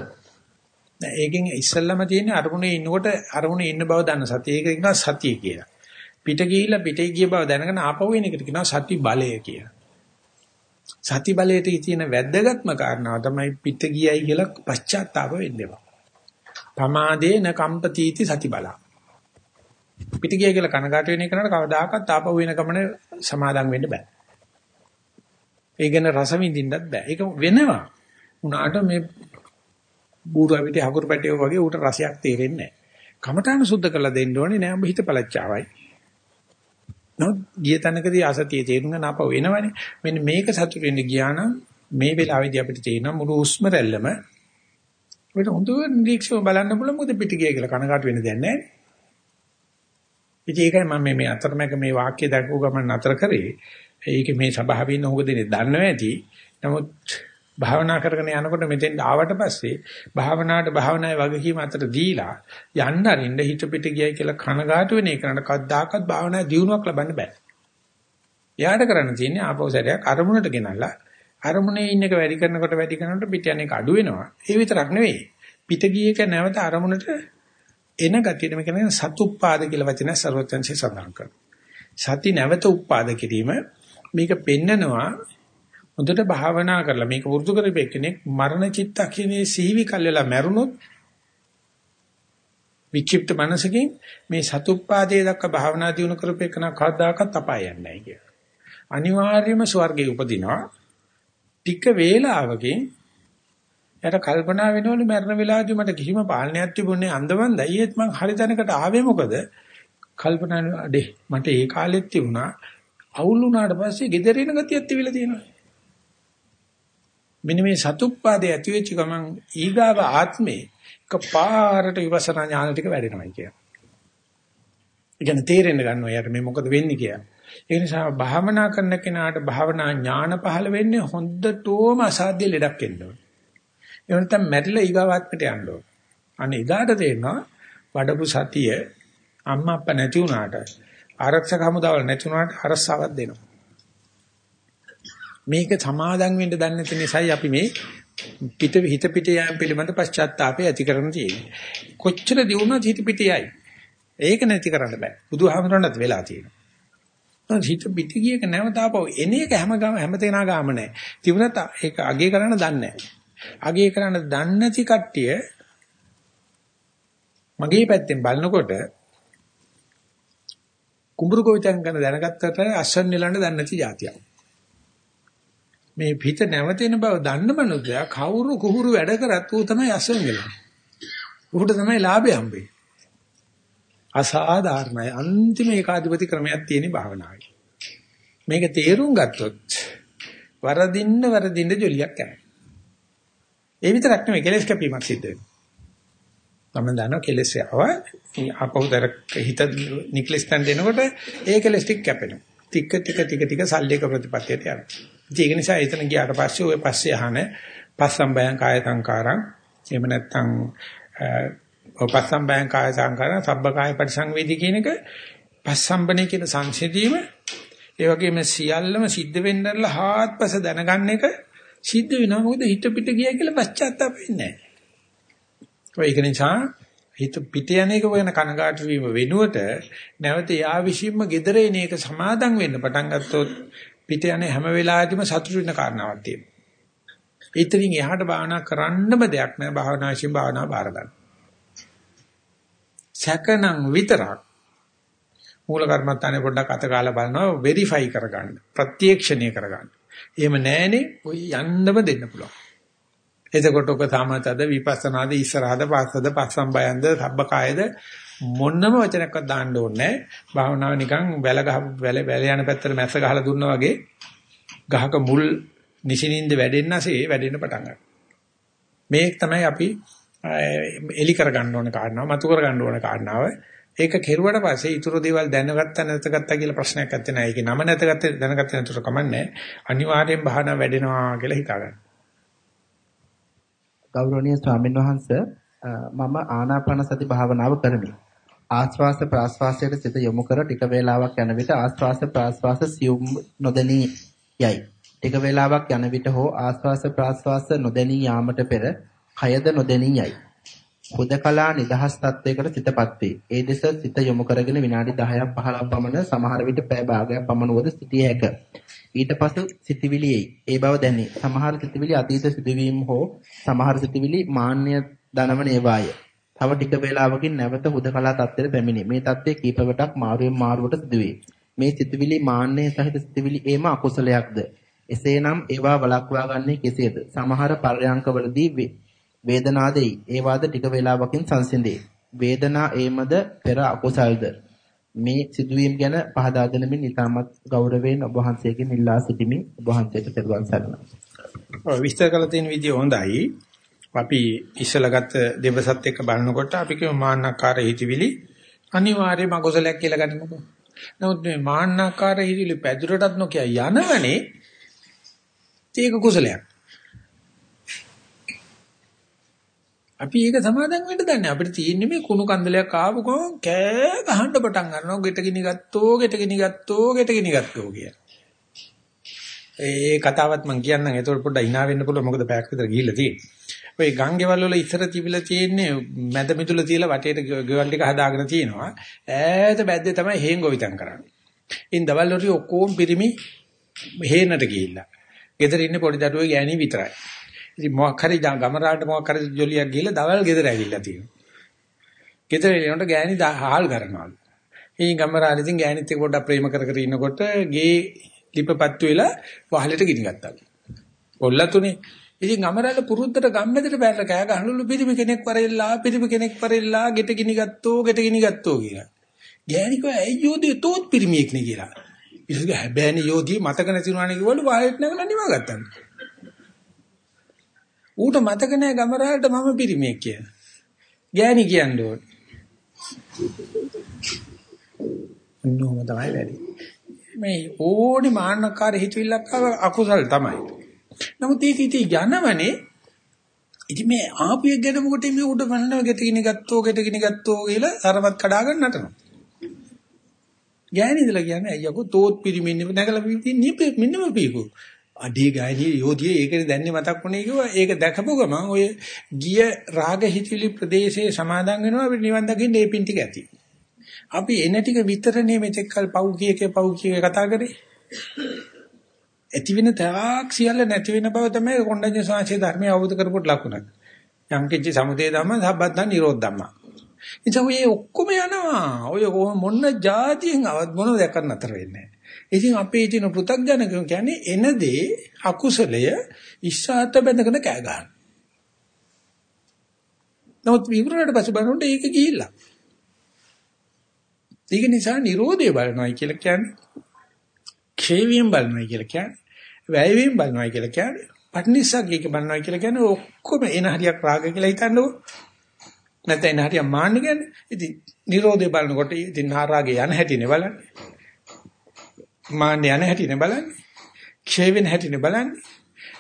නෑ ඒකෙන් ඉස්සල්ලාම තියෙන්නේ අරමුණේ ඉන්නකොට අරමුණේ ඉන්න බව දන්න සතිය. ඒක කියනවා සතිය කියලා. පිට ගිහිල්ලා පිටේ ගිය බව දැනගෙන ආපහු එන එකට කියනවා සති බලය කියලා. සති බලයට තියෙන වැද්දගත්ම කාරණාව තමයි පිට ගියයි කියලා පශ්චාත්තාප වෙන්නේවා පමාදේන කම්පතිති සති බල. පිට ගිය කියලා කනගාට වෙන එකනට කවදාකවත් ආපහු වෙන ගමන සමාදම් වෙන්න බෑ. ඒ ගැන රස විඳින්නත් බෑ. ඒක වෙනවා. උනාට මේ බූරු අපිට හකුරු පැටියෝ වගේ ඌට රසයක් තේරෙන්නේ නැහැ. කමඨාන සුද්ධ කරලා දෙන්න ඕනේ නෑ ඔබ හිත පළච්චාවයි. නෝ ගිය තැනකදී අසතිය තේරුම් ගන්න ආපහු එනවනේ. මෙන්න මේක සතුට වෙන්න ගියා නම් මේ වෙලාවේදී අපිට තේරෙනවා මුළු උස්ම රැල්ලම අපිට හොඳ නිරීක්ෂව බලන්න පුළුවන් මොකද පිට ගිය කියලා කනකාට වෙන්න දෙයක් නැහැ. ඉතින් ඒකයි මම මේ අතරමැක මේ වාක්‍ය දැක්වුව ගමන් අතර කරේ. ඒක මේ සභාවේ ඉන්න හොඟ දෙනේ දන්නව ඇති. නමුත් භාවනා කරගෙන යනකොට මෙතෙන් ආවට පස්සේ භාවනාවට භාවනාවේ වගකීම අතර දීලා යන්න අරින්න හිත පිට ගියයි කියලා කනගාටු වෙන එකනට කවදාකවත් භාවනාවේ දියුණුවක් ලබන්න බෑ. එයාට කරන්න තියෙන්නේ ආපහු සැරයක් අරමුණට ගෙනල්ලා අරමුණේ ඉන්න එක වැඩි කරනකොට වැඩි කරනකොට පිට යන එක අඩු වෙනවා. ඒ විතරක් නෙවෙයි. පිට ගිය එක නැවත අරමුණට එන ගතියට මේ කියන්නේ සතුප්පාද කියලා වචනය ਸਰවඥන්සේ සඳහන් කරනවා. සති නැවත උප්පාද කිරීම මේක පෙන්නනවා හොඳට භාවනා කරලා මේක වෘතු කරපෙ කෙනෙක් මරණ චිත්තක්ෂණයේ සිහිවි කල්යලා මැරුණොත් විචිප්ත මනසකින් මේ සතුප්පාදයේ දක්වා භාවනා දියුණු කරපෙකන කවදාකවත් අපායන්නේ නැහැ කිය. අනිවාර්යයෙන්ම ස්වර්ගයේ උපදිනවා. ටික වේලාවකින් යට කල්පනා වෙනවලු මරණ වෙලාවදී මට කිසිම පාලනයක් තිබුණේ අන්දමන්දයි. ඒත් මං හරි තැනකට ආවේ මොකද? කල්පනා අඩේ මට ඒ කාලෙත් තිබුණා. අවුල් වුණාට පස්සේ gedare එන ගතියක් තිබිලා තියෙනවා. මෙන්න මේ සතුප්පාදේ ඇති වෙච්ච ගමන් ඊගාව ආත්මේ එකපාරට විපස්සනා ඥාන ටික වැඩෙනවා කියන්නේ. ඒ කියන්නේ තේරෙන්න ගන්නවා යාට මේ මොකද වෙන්නේ කියලා. ඒ නිසා භාවනා කරන කෙනාට භාවනා ඥාන පහළ වෙන්නේ හොඳටම අසාධ්‍ය ලෙඩක් එන්න ඕනේ. ඒ නැත්නම් මැරිලා ඊගාවාත්මට යන්න ඕනේ. අනේ ඉදාට තේරෙනවා වඩපු සතිය අම්මා අප්පා නැති වුණාට ආරක්ෂක හමුදාවල් නැති වුණාට අරස්සාවක් දෙනවා. මේක සමාදන් වෙන්න දන්නේ නැති නිසායි අපි මේ පිට හිත පිට යෑම පිළිබඳ පශ්චාත්තාපය ඇති කරන තියෙන්නේ. කොච්චර දිනුනොත් හිත පිට යයි. ඒක නැති කරන්න බෑ. බුදුහාමරණත් වෙලා තියෙනවා. හිත පිට ගියක නැවත ආපහු එන එක හැම ගම හැම තැනා ගාම නැහැ. තිබුණත් ඒක අගේ කරන්න දන්නේ නැහැ. අගේ කරන්න දන්නේ නැති කට්ටිය මගේ පැත්තෙන් බලනකොට කුඹුරු කොවිතං ගැන දැනගත්තට අස්සන් නෙලන්න දන්නේ නැති જાතියක්. මේ පිට නැවතෙන බව දන්න මනුස්සයා කවුරු කුහුරු වැඩ කරත් ඌ තමයි අස්සන් නෙලන්නේ. ඌට තමයි ලාභය හම්බෙන්නේ. අසාධාරණයි අන්තිම ඒකාධිපති ක්‍රමයක් තියෙන භාවනාවේ. මේක තේරුම් ගත්තොත් වරදින්න වරදින්න ජොලියක් යනවා. ඒ විතරක් නෙමෙයි කෙලස් කැපීමක් සිද්ධ වෙනවා. මම දන්නවා කෙලස් යව අපහුදර හිත නික්ලස් තන් දෙනකොට ඒ කෙලස් ටික කැපෙනවා. ටික ටික ටික ටික සල්ලේක ප්‍රතිපත්තියට යනවා. ඒක නිසා එතන ගියාට පස්සේ ඔය පස්සේ අහන පස්සම්බයං කාය සංකාරං එහෙම නැත්නම් ඔය පස්සම්බයං කාය සංකාරං සබ්බ කාය පරිසංවේදී කියන එක පස්සම්බනේ කියන සංසිඳීම ඒ වගේම සියල්ලම සිද්ධ වෙන්නදලා හාත්පස දැනගන්න එක සිද්ධ වෙනවා මොකද හිත පිට ගියා කියලා පශ්චාත්තාප වෙන්නේ නැහැ. ඒක නිසා හිත පිට යන එක වෙන කනගාටු වීම වෙනුවට නැවත යා විශ්ීම gedare එන එක සමාදම් වෙන්න පටන් ගත්තොත් පිට යන හැම වෙලාවෙදිම සතුටු වෙන කාරණාවක් තියෙනවා. ඒතරින් එහාට භාවනා කරන්නම දෙයක් නෑ භාවනාශී භාවනා බාර ගන්න. සැකනම් විතරක් මූල කර්මත්තානේ පොඩ්ඩක් අත කාලා බලනවා වෙරිෆයි කරගන්න ප්‍රත්‍යක්ෂණය කරගන්න. එහෙම නැහනේ ඔය යන්නම දෙන්න පුළුවන්. එතකොට ඔක සමතද විපස්සනාද ඉස්සරහද පස්සද පස්සම්බයන්ද සබ්බකායද මොන්නම වචනයක්වත් දාන්න ඕනේ භාවනාව නිකන් වැල ගහ වැල වැල යන පැත්තට මැස්ස ගහලා දුන්නා වගේ ගහක මුල් නිසිනින්ද වැඩෙන්නසේ වැඩෙන්න පටන් ගන්නවා. මේක තමයි අපි එලි කරගන්න ඕන කාරණාව, මතු කරගන්න ඕන කාරණාව. ඒක කෙරුවට පස්සේ ඊටු දේවල් දැනගත්තා නැතගත්තා කියලා ප්‍රශ්නයක් නැත්තේ නෑ. ඒකේ නම නැතගත්ත දැනගත්ත නැතුව කමන්නේ. අනිවාර්යෙන් භාවනා වැඩෙනවා කියලා හිතා ගන්න. ගෞරවනීය ස්වාමීන් වහන්ස මම ආනාපාන සති භාවනාව කරමි. ආස්වාස ප්‍රාස්වාසයට සිත යොමු කර ටික වේලාවක් යන විට ආස්වාස ප්‍රාස්වාස සියුම් නොදැනී යයි. ටික වේලාවක් යන විට හෝ ආස්වාස ප්‍රාස්වාස නොදැනී යාමට පෙර කයද නොදැනී යයි. හුදකලා නිදහස් තත්වයකට සිතපත් වේ. ඒ දෙස සිත යොමු කරගෙන විනාඩි 10ක් 15ක් පමණ සමහර විට පැය භාගයක් පමණ වද සිටිය හැක. ඊට පසු සිතවිලි එයි. ඒ බව දැනේ. සමහර සිතවිලි අතීත සිදුවීම් හෝ සමහර සිතවිලි මාන්‍ය දනවන ඒවාය. තව ටික වේලාවකින් නැවත හුදකලා තත්ත්වයට පැමිණේ. මේ තත්ත්වය කීප වටක් මාරුවෙන් මාරුවට සිදුවේ. මේ සිතවිලි මාන්නය සහිත සිතවිලි ඒම අකුසලයක්ද? එසේනම් ඒවා වළක්වා ගන්නේ කෙසේද? සමහර පර්යංකවලදී වේදනාදෙයි. ඒවාද ටික වේලාවකින් සංසිඳේ. වේදනා ඒමද පෙර අකුසල්ද? මේ සිදුවීම් ගැන පහදා දෙනමින් ඉතාමත් ගෞරවයෙන් ඔබ වහන්සේගෙන් ඉල්ලා සිටිමි. ඔබ වහන්සේට පෙරවන් සරණයි. ඔය විස්තර කළ තියෙන විදිය හොඳයි. අපි ඉස්සලා ගත්ත දෙවසත් එක්ක බලනකොට අපි කියමු මාන්නකාර හිතවිලි අනිවාර්යයෙන්ම අකුසලයක් කියලා ගන්නකො. නමුත් මේ මාන්නකාර හිතවිලි පැදුරටත් නොකිය යනවනේ ඒක කුසලයක්. අපි ඒක සමාදන් වෙන්න දන්නේ අපිට තියෙන්නේ මේ කුණු කන්දලයක් ආපු ගමන් කෑ ගහන්න පටන් ගන්නවා ගෙට ගිනි ගත්තෝ ගෙට ගිනි ගත්තෝ ගෙට ගිනි ගත්තෝ කිය. ඒ කතාවත් මම කියන්නම් ඒතකොට පොඩ්ඩක් hina වෙන්න පුළුවන් මොකද පැයක් විතර ගිහිල්ලා තියෙන්නේ. ඔය ගංගෙවල් වල ඉස්සර තිබිලා තියෙන්නේ මැද මිදුල තියලා වටේට ගෙවල් ටික හදාගෙන තියෙනවා. ඈත බැද්දේ තමයි හේංගොවිතං කරන්නේ. ඉන් දවල් වල ඔක්කොම පිරිමි හේනට ගිහිල්ලා. ගෙදර ඉන්නේ පොඩි දරුවෝ ගෑණි විතරයි. ඉතින් මොකක් හරි ගමරාට මොකක් හරි ජොලියක් ගිහලා දවල් ගෙදර ඇවිල්ලා තියෙනවා. ගෙදර එනකොට ගෑණි හාල් කරනවලු. ඉතින් ගමරාට ඉතින් ගෑණිත් එක්ක පොඩ්ඩක් ප්‍රේම කර කර ඉන්නකොට ගේ ලිපපත්තු වෙලා වහලෙට ගිනි ගත්තා. පොල්ලතුනේ. ඉතින් ගමරාට පුරුද්දට ගම්මැදට බැලලා කෑ ගහනලු පිරිමි කෙනෙක් පරෙල්ලා පිරිමි කෙනෙක් පරෙල්ලා ගෙට ගිනි ගත්තෝ ගෙට ගිනි ගත්තෝ කියලා. ගෑණි කෝ ඇයි යෝධිය තෝත් පිරිමියෙක් නේ කියලා. ඊට පස්සේ හැබැයිනේ යෝධිය මතක නැතිුණානේ කිව්වලු වහලෙට නැගලා නිවා ගත්තා. ඌට මතක නෑ ගමරාලට මම පිරිමියෙක් කියලා. ගෑණි කියන්න ඕනේ. නෝම තමයි වැඩි. මේ ඕනි මාන්නකාර හිතවිල්ලක් ආව අකුසල් තමයි. නමුත් ඒක ඉතින් යනවනේ ඉතින් මේ ආපියක් ගැන මොකටද මේ උඩ බලනවා ගෙටකිනි ගත්තෝ ගෙටකිනි ගත්තෝ කියලා සරවත් කඩාගෙන නටනවා. ගෑණි ඉඳලා කියන්නේ අයියකෝ තෝත් පිරිමින්නේ නැගලා පිටින්නේ මෙන්නම පීකෝ. අඩේ ගෑණි යෝධියේ ඒකනේ දැන්නේ මතක් වුණේ කිව්වා. ඒක දැකපු ගමන් ඔය ගිය රාග හිතවිලි ප්‍රදේශයේ සමාදන් වෙනවා අපිට නිවන් දකින්න ඒ පින් ටික ඇති. අපි එන ටික විතරනේ මෙතෙක් කල් පව් කීකේ පව් කීකේ කතා කරේ. ඇති වෙන තාක් සියල්ල නැති වෙන බව තමයි කොණ්ඩඤ්ඤ සාංශේ ධර්මය අවබෝධ කරපොත් ලකුණක්. යම් කිසි සමුදේ ධම්ම සම්බද්ධ නිරෝධ ධම්ම. ඉතින් ඔය ඔක්කොම යනවා. ඔය මොන જાතියෙන් අවත් මොනවද කරන්න අතර වෙන්නේ. ඉතින් අපේ තියෙන පෘථග්ජනකම කියන්නේ එන දේ අකුසලය ඉස්සాత බැඳගෙන කෑ ගන්න. නමුත් විවරණයට පස්සේ බලනකොට ඒක ගිහිල්ලා. ඒක නිසා Nirodhe බලනවායි කියලා කියන්නේ ක්ෂේවියෙන් බලනවායි කියලා කියන්නේ වැයවීම බලනවායි කියලා කියන්නේ පටිනිස්සග්ගයක බලනවායි කියලා කියන්නේ ඔක්කොම එන හරියක් රාග කියලා හිතන්නකෝ. නැත්නම් එන හරියක් මාන්න කියන්නේ. ඉතින් Nirodhe බලනකොට ඉතින් නාරාගේ යන හැටිනේ බලන්නේ. මාන්න යන හැටිනේ බලන්නේ. ක්ෂය වෙන හැටිනේ බලන්නේ.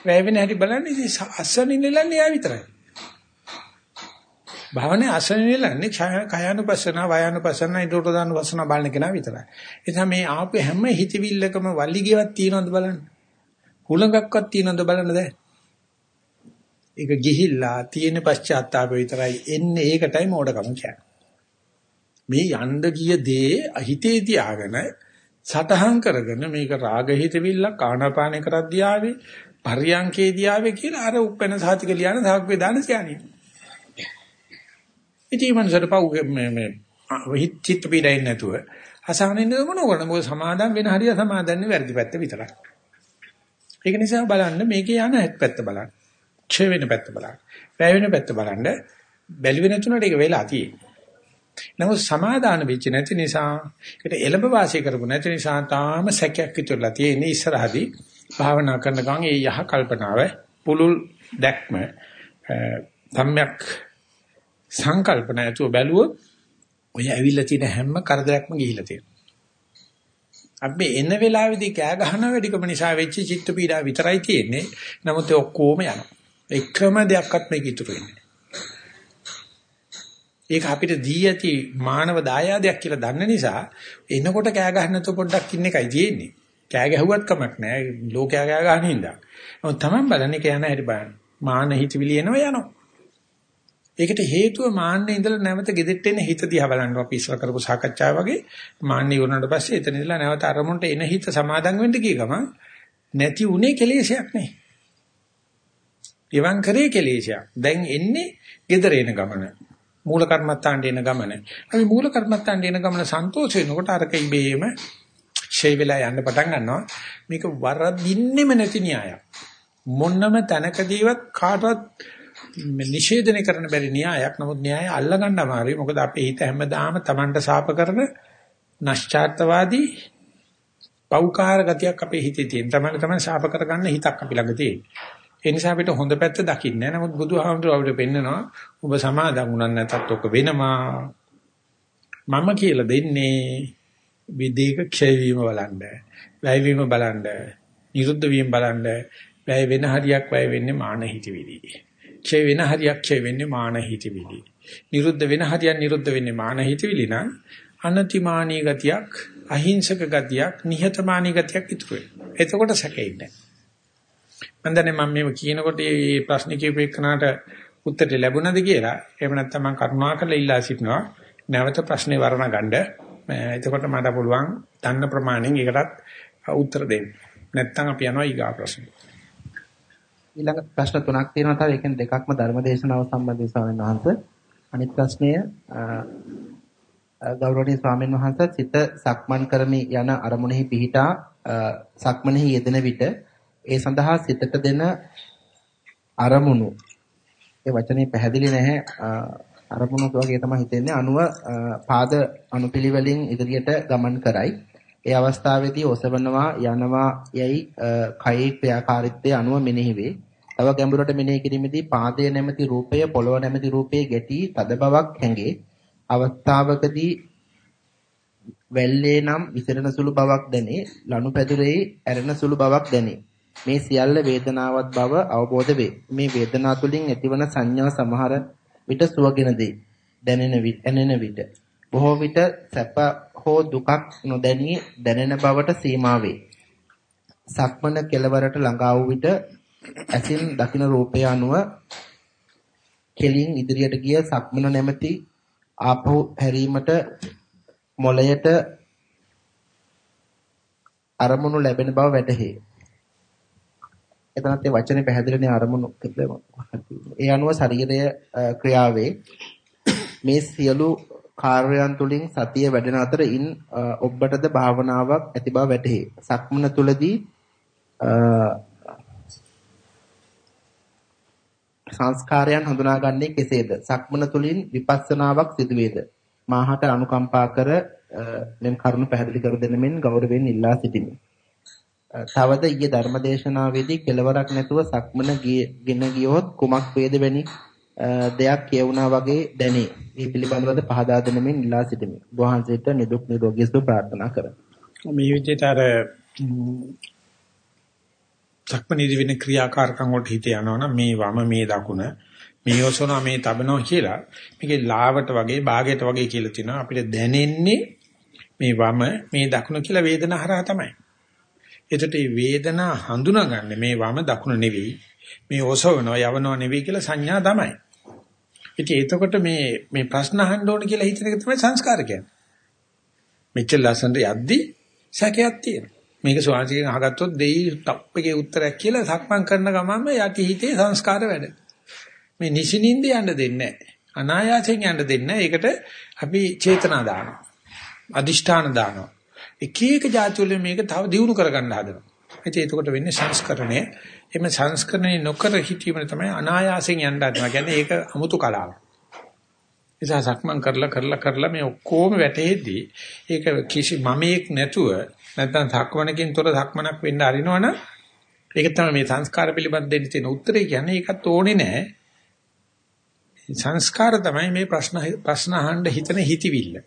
වැය වෙන හැටි බලන්නේ ඉතින් අසනින් නෙලන්නේ යා විතරයි. භාවනේ අසනිලන්නේ කයानुපස්සන වයानुපස්සන ඊටට දානුපස්සන බලන කෙනා විතරයි. ඒ නිසා මේ ආපු හැම හිතවිල්ලකම වලිගයක් තියනවද බලන්න. හුලඟක්වත් තියනවද බලන්න දැන්. ඒක ගිහිල්ලා තියෙන පශ්චාත්තාපය විතරයි එන්නේ ඒකටයි මෝඩකම කියන්නේ. මේ යන්න ගිය දේ අහිතේ තියාගෙන සටහන් කරගෙන මේක රාග හිතවිල්ලක් ආනාපානේ කරද්දී ආවේ පරියංකේදී ආවේ කියලා අර උපැන සාතික ලියන සාක්වේ දාන සියානියි. ඉතින් මනසට පව් මේ මේ චිත්ත පීඩයෙන් නැතුව අසහනින් මොන කරන්නේ මොකද සමාදම් වෙන හරිය සමාදන්නේ වැරදි පැත්ත විතරයි. ඒක නිසා බලන්න මේකේ යන හැත් පැත්ත බලන්න. ක්ෂය වෙන පැත්ත බලන්න. වැය වෙන පැත්ත බලන්න. බැලුවේ නැතුණට ඒක වෙලා තියෙන්නේ. නමුත් සමාදාන වෙච්ච නැති නිසා ඒකට එළඹ වාසය කරපු නැති නිසා තාම සැකයක් විතරලා තියෙන්නේ ඉස්සරහදී භාවනා කරන ගමන් ඒ යහ කල්පනාව පුලුල් දැක්ම සම්‍යක් සංකල්පන ඇතුව බැලුවොත් ඔය ඇවිල්ලා තියෙන හැම කරදරයක්ම ගිහිලා තියෙනවා. අපි එන වෙලාවේදී කෑ ගහන වැඩිකම නිසා වෙච්ච චිත්ත පීඩා විතරයි තියෙන්නේ. නමුත් ඒ ඔක්කොම යනවා. එකම දෙයක්වත් මේක ඉතුරු වෙන්නේ ඒක අපිට දී ඇති මානව දායාදයක් කියලා දන්න නිසා එනකොට කෑ ගහන්න නැතුව පොඩ්ඩක් ඉන්න එකයි තියෙන්නේ. කෑ ගැහුවත් කමක් නැහැ. ලෝකයා කෑ ගහන හින්දා. නමුත් Taman බලන්නේ කෑ නැහැ බලන්න. මාන හිතවිලි එනවා යනවා. ඒකට හේතුව මාන්නේ ඉඳලා නැවත gedette එන හිත දිහා බලන්න අපි ඉස්සර කරපු සාකච්ඡාව වගේ මාන්නේ වුණාට පස්සේ එතන ඉඳලා නැවත අරමුණට එන හිත සමාදන් වෙන්න කිය ගමන් නැති උනේ කෙලෙසයක් නේ. ඉවන් කරේ කෙලෙසයක්. දැන් එන්නේ gedare එන ගමන. මූල කර්මත්තාන්ට එන ගමන. අපි මූල කර්මත්තාන්ට එන ගමන සන්තෝෂ වෙනකොට අරක ඉබේම ෂේ වෙලා යන්න පටන් ගන්නවා. මේක වරදින්නෙම නැති න්‍යායක්. මොන්නම තැනකදීවත් කාටවත් නිෂේධනය කරන්න බැරි න්‍යායක්. නමුත් න්‍යාය අල්ලගන්න අමාරුයි. මොකද අපේ හිත හැමදාම Tamanට සාප කරන නැස්චාර්තවාදී පෞකාර ගතියක් අපේ හිතේ තියෙන. තමයි තමයි සාප කරගන්න හිතක් අපි ළඟ තියෙන්නේ. ඒ නිසා අපිට හොඳ පැත්ත දකින්න නෑ. නමුත් බුදුහාමුදුරුවෝ අපිට පෙන්නනවා ඔබ සමාදන් වුණා නැතත් ඔක වෙනවා. මම කියලා දෙන්නේ විදේක ක්ෂය වීම බලන්න. වැය වීම බලන්න. නිරුද්ධ වීම බලන්න. වැය වෙන හරියක් වැය වෙන්නේ මාන හිතවිලි. ක්ෂය වෙන හරියක් ක්ෂය වෙන්නේ මාන හිතවිලි. නිරුද්ධ වෙන හරියක් නිරුද්ධ වෙන්නේ මාන හිතවිලි නම් අනතිමානී ගතියක්, අහිංසක ගතියක්, නිහතමානී ගතියක් ඉතුරු වෙනවා. එතකොට සැකෙන්නේ මම දන්නේ මම මේව කියනකොට මේ ප්‍රශ්න කියපු එකනට උත්තර ලැබුණද කියලා. එහෙම නැත්නම් මම කරුණාකරලා ඉල්ලා සිටිනවා. නැවත ප්‍රශ්නේ වර්ණ ගන්න. එතකොට මට පුළුවන් දන්න ප්‍රමාණයෙන් ඒකටත් උත්තර දෙන්න. නැත්නම් අපි යනවා ඊගා ප්‍රශ්නෙට. ඊළඟ ප්‍රශ්න තුනක් තියෙනවා තව ඒකෙන් දෙකක්ම ධර්මදේශනාව සම්බන්ධයි ස්වාමීන් වහන්සේ. අනිත් ප්‍රශ්නය ගෞරවනීය ස්වාමීන් වහන්සේ සිත සක්මන් කරමි යන අරමුණෙහි පිහිටා සක්මනෙහි යෙදෙන විට ඒ සඳහා සිතට දෙන අරමුණු ඒ වචනේ පැහැදිලි නැහැ අරමුණු වගේ තමයි හිතෙන්නේ අනුව පාද අනුපිළිවෙලින් ඉදිරියට ගමන් කරයි ඒ අවස්ථාවේදී ඔසවනවා යනවා යයි කයේ ක්‍රියාකාරීත්වය අනුව මෙනෙහි වේ තව ගැඹුරට මෙනෙහි කිරීමේදී පාදයේ නැමැති රූපය පොළව නැමැති රූපයේ ගැටි තද බවක් හැඟේ. අවස්ථාවකදී වැල්ලේ නම් විසිරෙන සුළු බවක් දැනේ. ලනුපැදුරේ ඇරෙන සුළු බවක් දැනේ. මේ සියල්ල වේදනාවක් බව අවබෝධ වේ. මේ වේදනා තුළින් ඇතිවන සංඥා සමහර විට සුවගෙන දේ. දැනෙන විට ඇනෙන විට බොහෝ විට සැප හෝ දුකක් නොදැනී දැනෙන බවට සීමා වේ. සක්මන කෙලවරට ළඟා වූ විට ඇසින් දකින රූපය අනුව කෙලින් ඉදිරියට ගිය සක්මන නැමැති ආපහු හැරීමට මොළයට අරමුණු ලැබෙන බව වැටහේ. එතනත් ඒ වචනේ පැහැදිලිනේ අරමුණු ඒ අනුව ශරීරය ක්‍රියාවේ මේ සියලු කාර්යයන් තුලින් සතිය වැඩෙන අතර ඉන් ඔබටද භාවනාවක් ඇති බව වැටහි. සක්මන තුලදී සංස්කාරයන් හඳුනාගන්නේ කෙසේද? සක්මන තුලින් විපස්සනාවක් සිදුවේද? මාහට අනුකම්පා කර මෙන් කරුණ පැහැදිලි කර දෙන මෙන් ගෞරවයෙන් ඉල්ලා සිටිමි. තවද ඊයේ ධර්මදේශනාවේදී කෙලවරක් නැතුව සක්මන ගෙන ගියොත් කුමක් වේද වැනි දෙයක් කියවුණා වගේ දැනේ. මේ පිළිබඳව පහදා දෙන මෙන් ඉල්ලා සිටිමි. වහන්සේට නිදුක් නිරෝගී සුව ප්‍රාර්ථනා කරමි. මේ විදිහට අර සක්මනේදී වෙන ක්‍රියාකාරකම් වලට හිත යනවනම් මේ වම මේ දකුණ මේ ඔසවනවා මේ තබනවා කියලා මේකේ ලාවට වගේ භාගයට වගේ කියලා තිනවා අපිට දැනෙන්නේ මේ වම මේ දකුණ කියලා වේදනා හරහා තමයි. එතකොට මේ වේදනා හඳුනාගන්නේ මේ වම දකුණ නෙවෙයි මේ ඔසවනවා යවනවා නෙවෙයි කියලා සංඥා තමයි. ඉතින් එතකොට මේ මේ ප්‍රශ්න අහන්න ඕන කියලා හිතන එක තමයි සංස්කාර කියන්නේ. මෙච්චර ලස්සනට යද්දි සැකයක් තියෙනවා. මේක ස්වාමීන් අහගත්තොත් දෙයි টප් එකේ උත්තරයක් කියලා සක්මන් කරන ගමන්ම යටි හිතේ සංස්කාර වැඩ. මේ නිසිනින්ද යන්න දෙන්නේ නැහැ. අනායාසයෙන් යන්න දෙන්නේ නැහැ. ඒකට අපි චේතනා දානවා. අදිෂ්ඨාන දානවා. එක එක જાති වල මේක තව දියුණු කරගන්න හදනවා. ඉතින් එතකොට වෙන්නේ සංස්කරණය. එimhe සංස්කරණය නොකර හිතීම තමයි අනායාසයෙන් යන්න හදනවා. කියන්නේ ඒක අමුතු කලාවක්. නිසා සක්මන් කරලා කරලා කරලා මේ ඔක්කොම වැටෙද්දී ඒක කිසි මමෙක් නැතුව නැත්නම් සක්මනකින් තොර සක්මනක් වෙන්න අරිනවනම් ඒක තමයි මේ සංස්කාර පිළිබඳ දෙන්න තියෙන උත්තරේ කියන්නේ ඒකත් ඕනේ නැහැ. සංස්කාර තමයි මේ ප්‍රශ්න ප්‍රශ්න අහන්න හිතන හිතවිල්ල.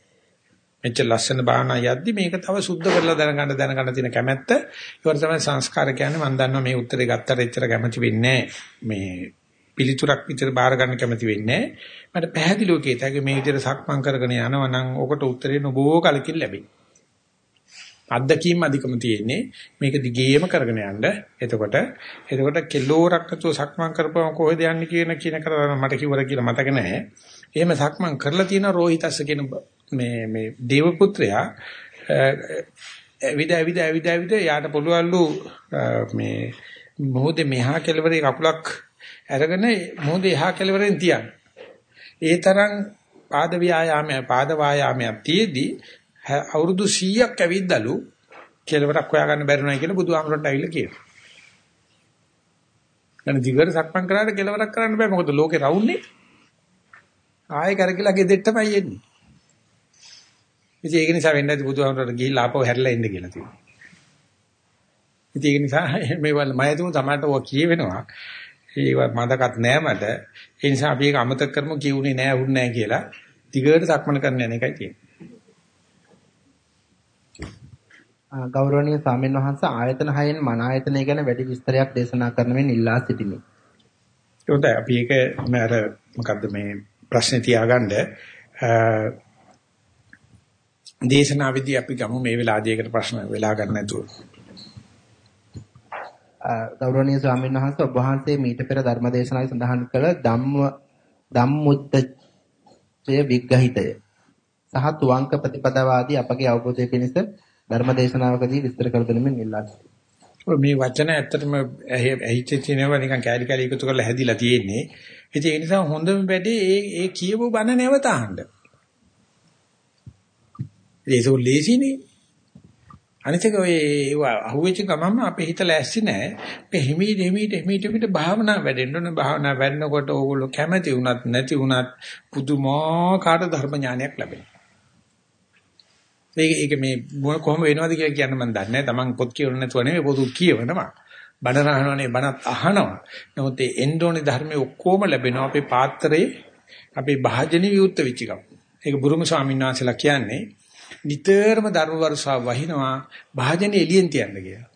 මෙච්චර ලස්සන භාවනා යද්දි මේක තව සුද්ධ කරලා දැනගන්න දැනගන්න තියෙන කැමැත්ත. ඒවට තමයි සංස්කාර කියන්නේ මම දන්නවා මේ උත්තරේ ගත්තට එච්චර කැමති වෙන්නේ මේ පිළිතුරක් විතර බාර ගන්න කැමති වෙන්නේ මට පැහැදිලිව කියතයි මේ විදිහට සක්මන් කරගෙන යනවා නම් ඔකට උත්තරේ නොබෝ කලකින් ලැබෙයි. අද්දකීම් අධිකම තියෙන්නේ මේක දිගේම කරගෙන යන්න. එතකොට එතකොට කෙලෝරක් නැතුව සක්මන් කරපුවම කොහෙද යන්නේ කියන කියන කරා මට කිව්වර කියලා මතක නැහැ. එහෙම සක්මන් කරලා තියෙන රෝහිතස්ස කියන මේ මේ දේව පුත්‍රයා විද විද විද විද යාට පුළුවන්ලු මේ මොහොතේ මෙහා කෙළවරේ කකුලක් අරගෙන මොහොතේ එහා කෙළවරෙන් තියන්න. ඒ තරම් පාද ව්‍යායාමය පාද වායාමයක් තියේදී අවුරුදු 100ක් ඇවිද්දලු කෙලවරක් හොයාගන්න බැරි නයි කියලා බුදුහාමරන්ට ඇවිල්ලා කියනවා. දැන් දිගට සක්මන් කරාට කෙලවරක් කරන්න බෑ මොකද ලෝකේ රවුන්නේ. ආයෙ කරකිලා ගෙදෙට්ටමයි එන්නේ. ඉතින් ඒක නිසා වෙන්නේ නැති බුදුහාමරන්ට ගිහිල්ලා ආපහු හැරිලා එන්න කියලා තියෙනවා. ඉතින් ඒක නිසා මේ වල මයතුම තමයි ඔය කියවෙනවා. ඒව මතකත් නෑ මට. ඒ නිසා අපි ඒක අමතක කරමු කියුනේ නෑ වුන්නේ නෑ කියලා. දිගට සක්මන් කරන්න යන එකයි තියෙන්නේ. ගෞරවනීය ස්වාමීන් වහන්සේ ආයතන හයෙන් මන ආයතනය ගැන වැඩි විස්තරයක් දේශනා කරන මෙන් ඉල්ලා සිටිමි. හොඳයි අපි ඒක අර මොකද්ද මේ ප්‍රශ්නේ තියාගන්න දේශනාවේදී අපි ගමු මේ වෙලාවදී ඒකට ප්‍රශ්න වෙලා ගන්න නැතුව. ගෞරවනීය ස්වාමීන් වහන්සේ ඔබ වහන්සේ මීට පෙර ධර්ම දේශනාවේ සඳහන් කළ ධම්ම ධම්මුත්තය විග්‍රහිතය සහ තුවංක ප්‍රතිපදාවාදී අපගේ අවබෝධය පිණිස ධර්ම දේශනාවකදී විස්තර කර දෙනෙමින් ඉල්ලා මේ වචන ඇත්තටම ඇහිච්ච තියෙනවා නිකන් කැලි කැලි එකතු කරලා හැදිලා තියෙන්නේ. ඉතින් ඒ නිසා හොඳම වැඩේ ඒ ඒ කියපු බණ නැවත අහන්න. ඒසෝ ලේසිනේ. අනිතික ඔය අහුවෙච්ච ගමන්ම අපේ හිත ලෑස්ති නැහැ. ඒ හිමීට හිමීට හිමීට හිමීට භාවනා වැඩෙන්න ඕනේ. භාවනා වැඩනකොට ඕගොල්ලෝ කැමැති වුණත් නැති වුණත් පුදුමාකාර ධර්ම ඥානයක් ලැබෙනවා. ඒක ඒක මේ කොහොම වෙනවද කියලා කියන්න මම දන්නේ නැහැ. Taman පොත් කියවන්න නැතුව නෙමෙයි පොත් කියවනවා. බණ අහනවනේ බණත් අහනවා. නමුත් ඒ එන්ඩෝනේ ධර්මයේ ඔක්කොම ලැබෙනවා අපේ පාත්‍රයේ අපේ භාජනීය විවුර්ත වෙච්ච එකක්. ඒක බුරුම ස්වාමීන් වහන්සේලා කියන්නේ නිතරම ධර්ම වර්ෂාව වහිනවා භාජනේ එළියෙන් තියන්න කියලා.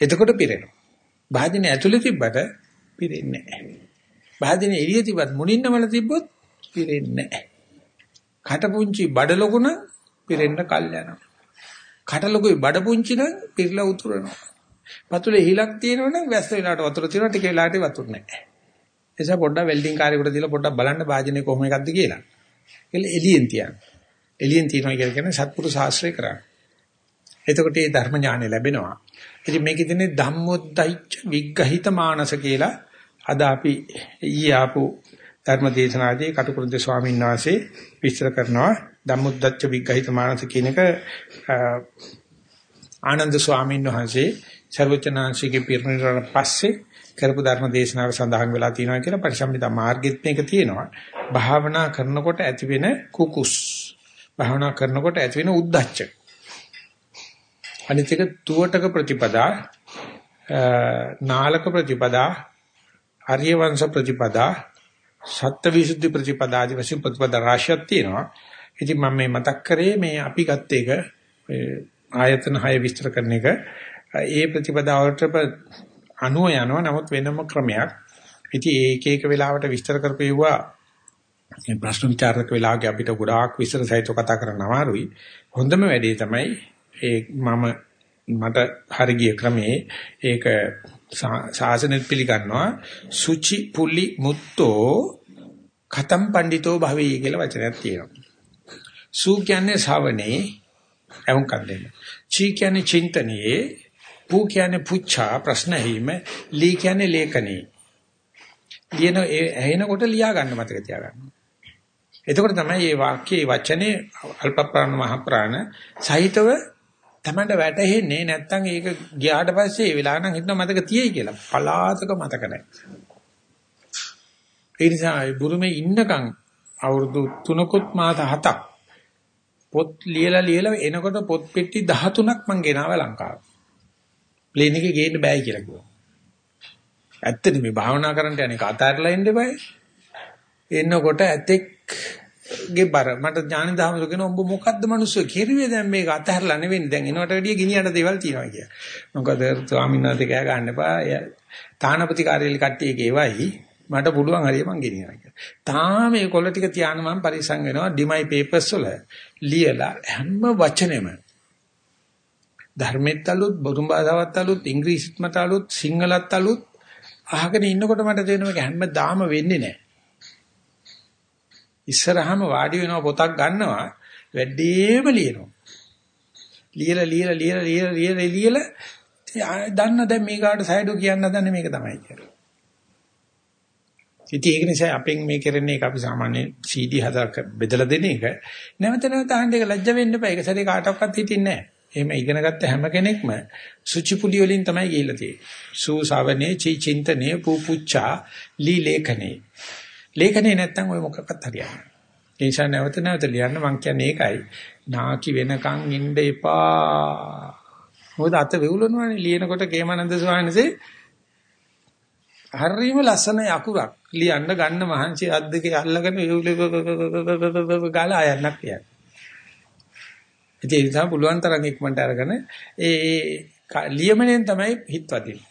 එතකොට පිරෙනවා. භාජනේ ඇතුලේ තිබ්බට පිරෙන්නේ නැහැ. භාජනේ එළියේ තිබ්බත් මුණින්නමල තිබ්බොත් පිරෙන්නේ නැහැ. කට පුංචි බඩ ලොකුන පිරෙන්න කල් යනවා. කට ලොකුයි බඩ පුංචි නම් පිරලා උතුරනවා. පතුලේ හිලක් තියෙනවනම් වැස්ස වෙලාවට වතුර තියෙනවා ටික වෙලාවට වතුර නැහැ. ඒ නිසා පොඩ්ඩක් වෙල්ඩින් කාර්යයකට දීලා පොඩ්ඩක් බලන්න භාජනේ කොහොම එකක්ද කියලා. ඒක එළියෙන් තියන්න. එළියෙන් තියනවා කියලා කියන්නේ සත්පුරු ශාස්ත්‍රය කරන්නේ. එතකොට මේ ධර්ම ඥානය ලැබෙනවා. ඉතින් මේකෙ තියෙන්නේ ධම්මොද්දයිච්ච විග්ගහිත මානස කියලා අද අපි ඊයේ ආපු ධර්ම දේශනාදී කටුකුරුන්ද ස්වාමීන් වහන්සේ විස්තර කරනවා ධම්මොද්දච්ච විග්ගහිත මානස කියන එක ආනන්ද ස්වාමීන් වහන්සේ ਸਰවචනාංශිකේ පිරිනිරවන පස්සේ කරපු ධර්ම දේශනාවක සඳහන් වෙලා තියෙනවා කියලා පරිසම්පදා මාර්ගෙත් මේක තියෙනවා. භාවනා කරනකොට ඇතිවෙන කුකුස්. භාවනා කරනකොට ඇතිවෙන උද්දච්ච. අනිත් එක තුවටක ප්‍රතිපදා නාලක ප්‍රතිපදා ආර්ය වංශ ප්‍රතිපදා සත්‍යවිසුද්ධි ප්‍රතිපදා ආදී වශයෙන් ප්‍රතිපදා රාශියක් තියෙනවා. ඉතින් මම මේ මතක් කරේ මේ අපි ගත්ත එක ආයතන 6 විස්තර කරන එක ඒ ප්‍රතිපදාවට අනුව යනවා නමුත් වෙනම ක්‍රමයක්. ඉතින් ඒක එක වෙලාවට විස්තර කරපෙව්වා මේ ප්‍රශ්න විචාරක වෙලාවක අපිට ගොඩාක් විස්තර සහිතව කතා කරන්න අමාරුයි. හොඳම වැඩේ තමයි ඒ මම මට හරිය ක්‍රමේ ඒක ශාසනෙත් පිළිගන්නවා සුචි පුලි මුත්තෝ කතම් පඬිතෝ භවෙයි කියලා වචනයක් තියෙනවා. සු කියන්නේ ශවනේ එවුන් කන්දේ. චී කියන්නේ චින්තනයේ පූ කියන්නේ පුච්චා ප්‍රශ්න ඇහිම ලී කියන්නේ ලේඛනේ. ලියන ඒ ඇහෙනකොට ලියා ගන්න මතක තියාගන්න. එතකොට තමයි මේ වාක්‍යයේ වචනේ අල්ප ප්‍රාණ මහ ප්‍රාණ සහිතව තමන්ට වැටහෙන්නේ නැත්තම් ඒක ගියාට පස්සේ ඒ වෙලාව නම් හිතන මතක තියෙයි කියලා. පලාතක මතක නැහැ. ඒ නිසා බුරුමේ ඉන්නකම් අවුරුදු 3කුත් මාස 7ක් පොත් ලියලා ලියලා එනකොට පොත් පෙට්ටි 13ක් මං ගෙනාවා ලංකාවට. ප්ලේන් එකේ ගේන්න බෑ කියලා කිව්වා. ඇත්තනේ මේ භාවනා කරන්න යන්නේ කතාරලා ඉන්න බෑ. එන්නකොට ඇතෙක් ගේ බර මට ඥාන දහමද කියන උඹ මොකද්ද මිනිස්සු කිරුවේ දැන් මේක අතහැරලා නෙවෙයි දැන් එනවට වැඩිය ගිනියන්න දේවල් තියෙනවා කිය. මොකද ස්වාමීන් වහන්සේ කෑ ගන්න එපා. තානපති කාර්යාලේ කට්ටියක ඒවයි මට පුළුවන් හරිය මං ගෙනියනවා කියලා. තාම මේ කොළ ටික තියාන මම පරිසං වෙනවා ඩිමයි පේපර්ස් වල ලියලා හැම වචනෙම ධර්මෙත් අලුත් බොරුම් භාෂාවත් අලුත් ඉංග්‍රීසිත් මත අලුත් සිංහලත් අලුත් අහගෙන ඉන්නකොට මට තේරෙනවා මේක හැමදාම වෙන්නේ නැහැ. ඉස්සරහම වාඩි වෙනවා පොතක් ගන්නවා වැඩිම ලියනවා. ලියලා ලියලා ලියලා ලියලා ලියලා ලියලා දන්න දැන් මේකට සයිඩෝ කියන්න හදන්නේ මේක තමයි කියලා. ඉතින් ඒක නිසා අපෙන් මේ කරන්නේ ඒක අපි සාමාන්‍ය CD හදලා බෙදලා දෙන එක. නැවත නැවත අහන්න එක ලැජ්ජ වෙන්න එපා. ඒක සැරේ කාටවත් හිටින්නේ නැහැ. එහෙම ඉගෙනගත්ත හැම කෙනෙක්ම සුචිපුලි වලින් තමයි ගිහිල්ලා තියෙන්නේ. සූසවනේ චි චින්තනේ පුපුච්චා ලී ලේඛනේ. ලේඛනේ නැත්තම් ඔය මොකක්වත් හරියන්නේ නැහැ. ඒ නිසා නැවත නැවත ලියන්න මම කියන්නේ ඒකයි. නාකි වෙනකන් ඉන්න එපා. මොකද අත වෙවුලනවානේ ලියනකොට කේමානන්ද ස්වාමීන්සේ හරිම ලස්සන යකුරක් ලියන්න ගන්න මහන්සි අත් දෙකේ අල්ලගෙන ගාලා ආයන්නක් කියන්නේ. ඒ නිසා පුළුවන් තරම් ඉක්මනට අරගෙන ඒ ලියමනෙන් තමයි හිත වදින්නේ.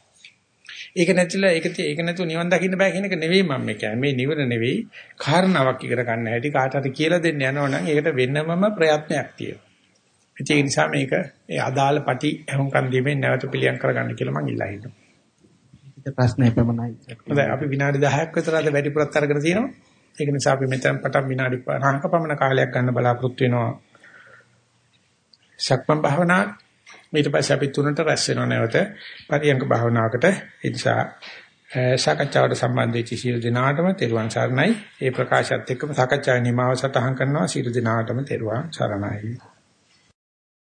ඒක නැතිලා ඒක ඒක නැතුව නිවන් දකින්න බෑ කියන එක නෙවෙයි මම කියන්නේ. මේ නිවන නෙවෙයි කාරණාවක් ඉගෙන ගන්න හැටි කාට හරි කියලා දෙන්න යනවනම් ඒකට වෙනමම ප්‍රයත්නයක් තියෙනවා. ඒ නිසා මේක ඒ අදාළ පටි හුම්කන් දීමෙන් නැවත පිළියම් කරගන්න කියලා මම ඉල්ලා හිටිනවා. ඊට ප්‍රශ්නේ පමණයි. හොඳයි අපි විනාඩි 10ක් විතර අද වැඩිපුරත් අරගෙන තියෙනවා. ඒක නිසා අපි මෙතෙන් පටන් විනාඩි 50ක පමණ කාලයක් ගන්න බලාපොරොත්තු වෙනවා. සක්මන් භාවනා ඊට පස්සේ අපි තුනට රැස් වෙනව නැවත පරියංග භාවනාවකට ඒ නිසා සාකච්ඡාවට සම්බන්ධ වෙච්ච සියලු දෙනාටම තෙරුවන් සරණයි. ඒ ප්‍රකාශයත් එක්කම සාකච්ඡාවේ නිමාව සටහන් කරනවා සියලු දෙනාටම තෙරුවන් සරණයි.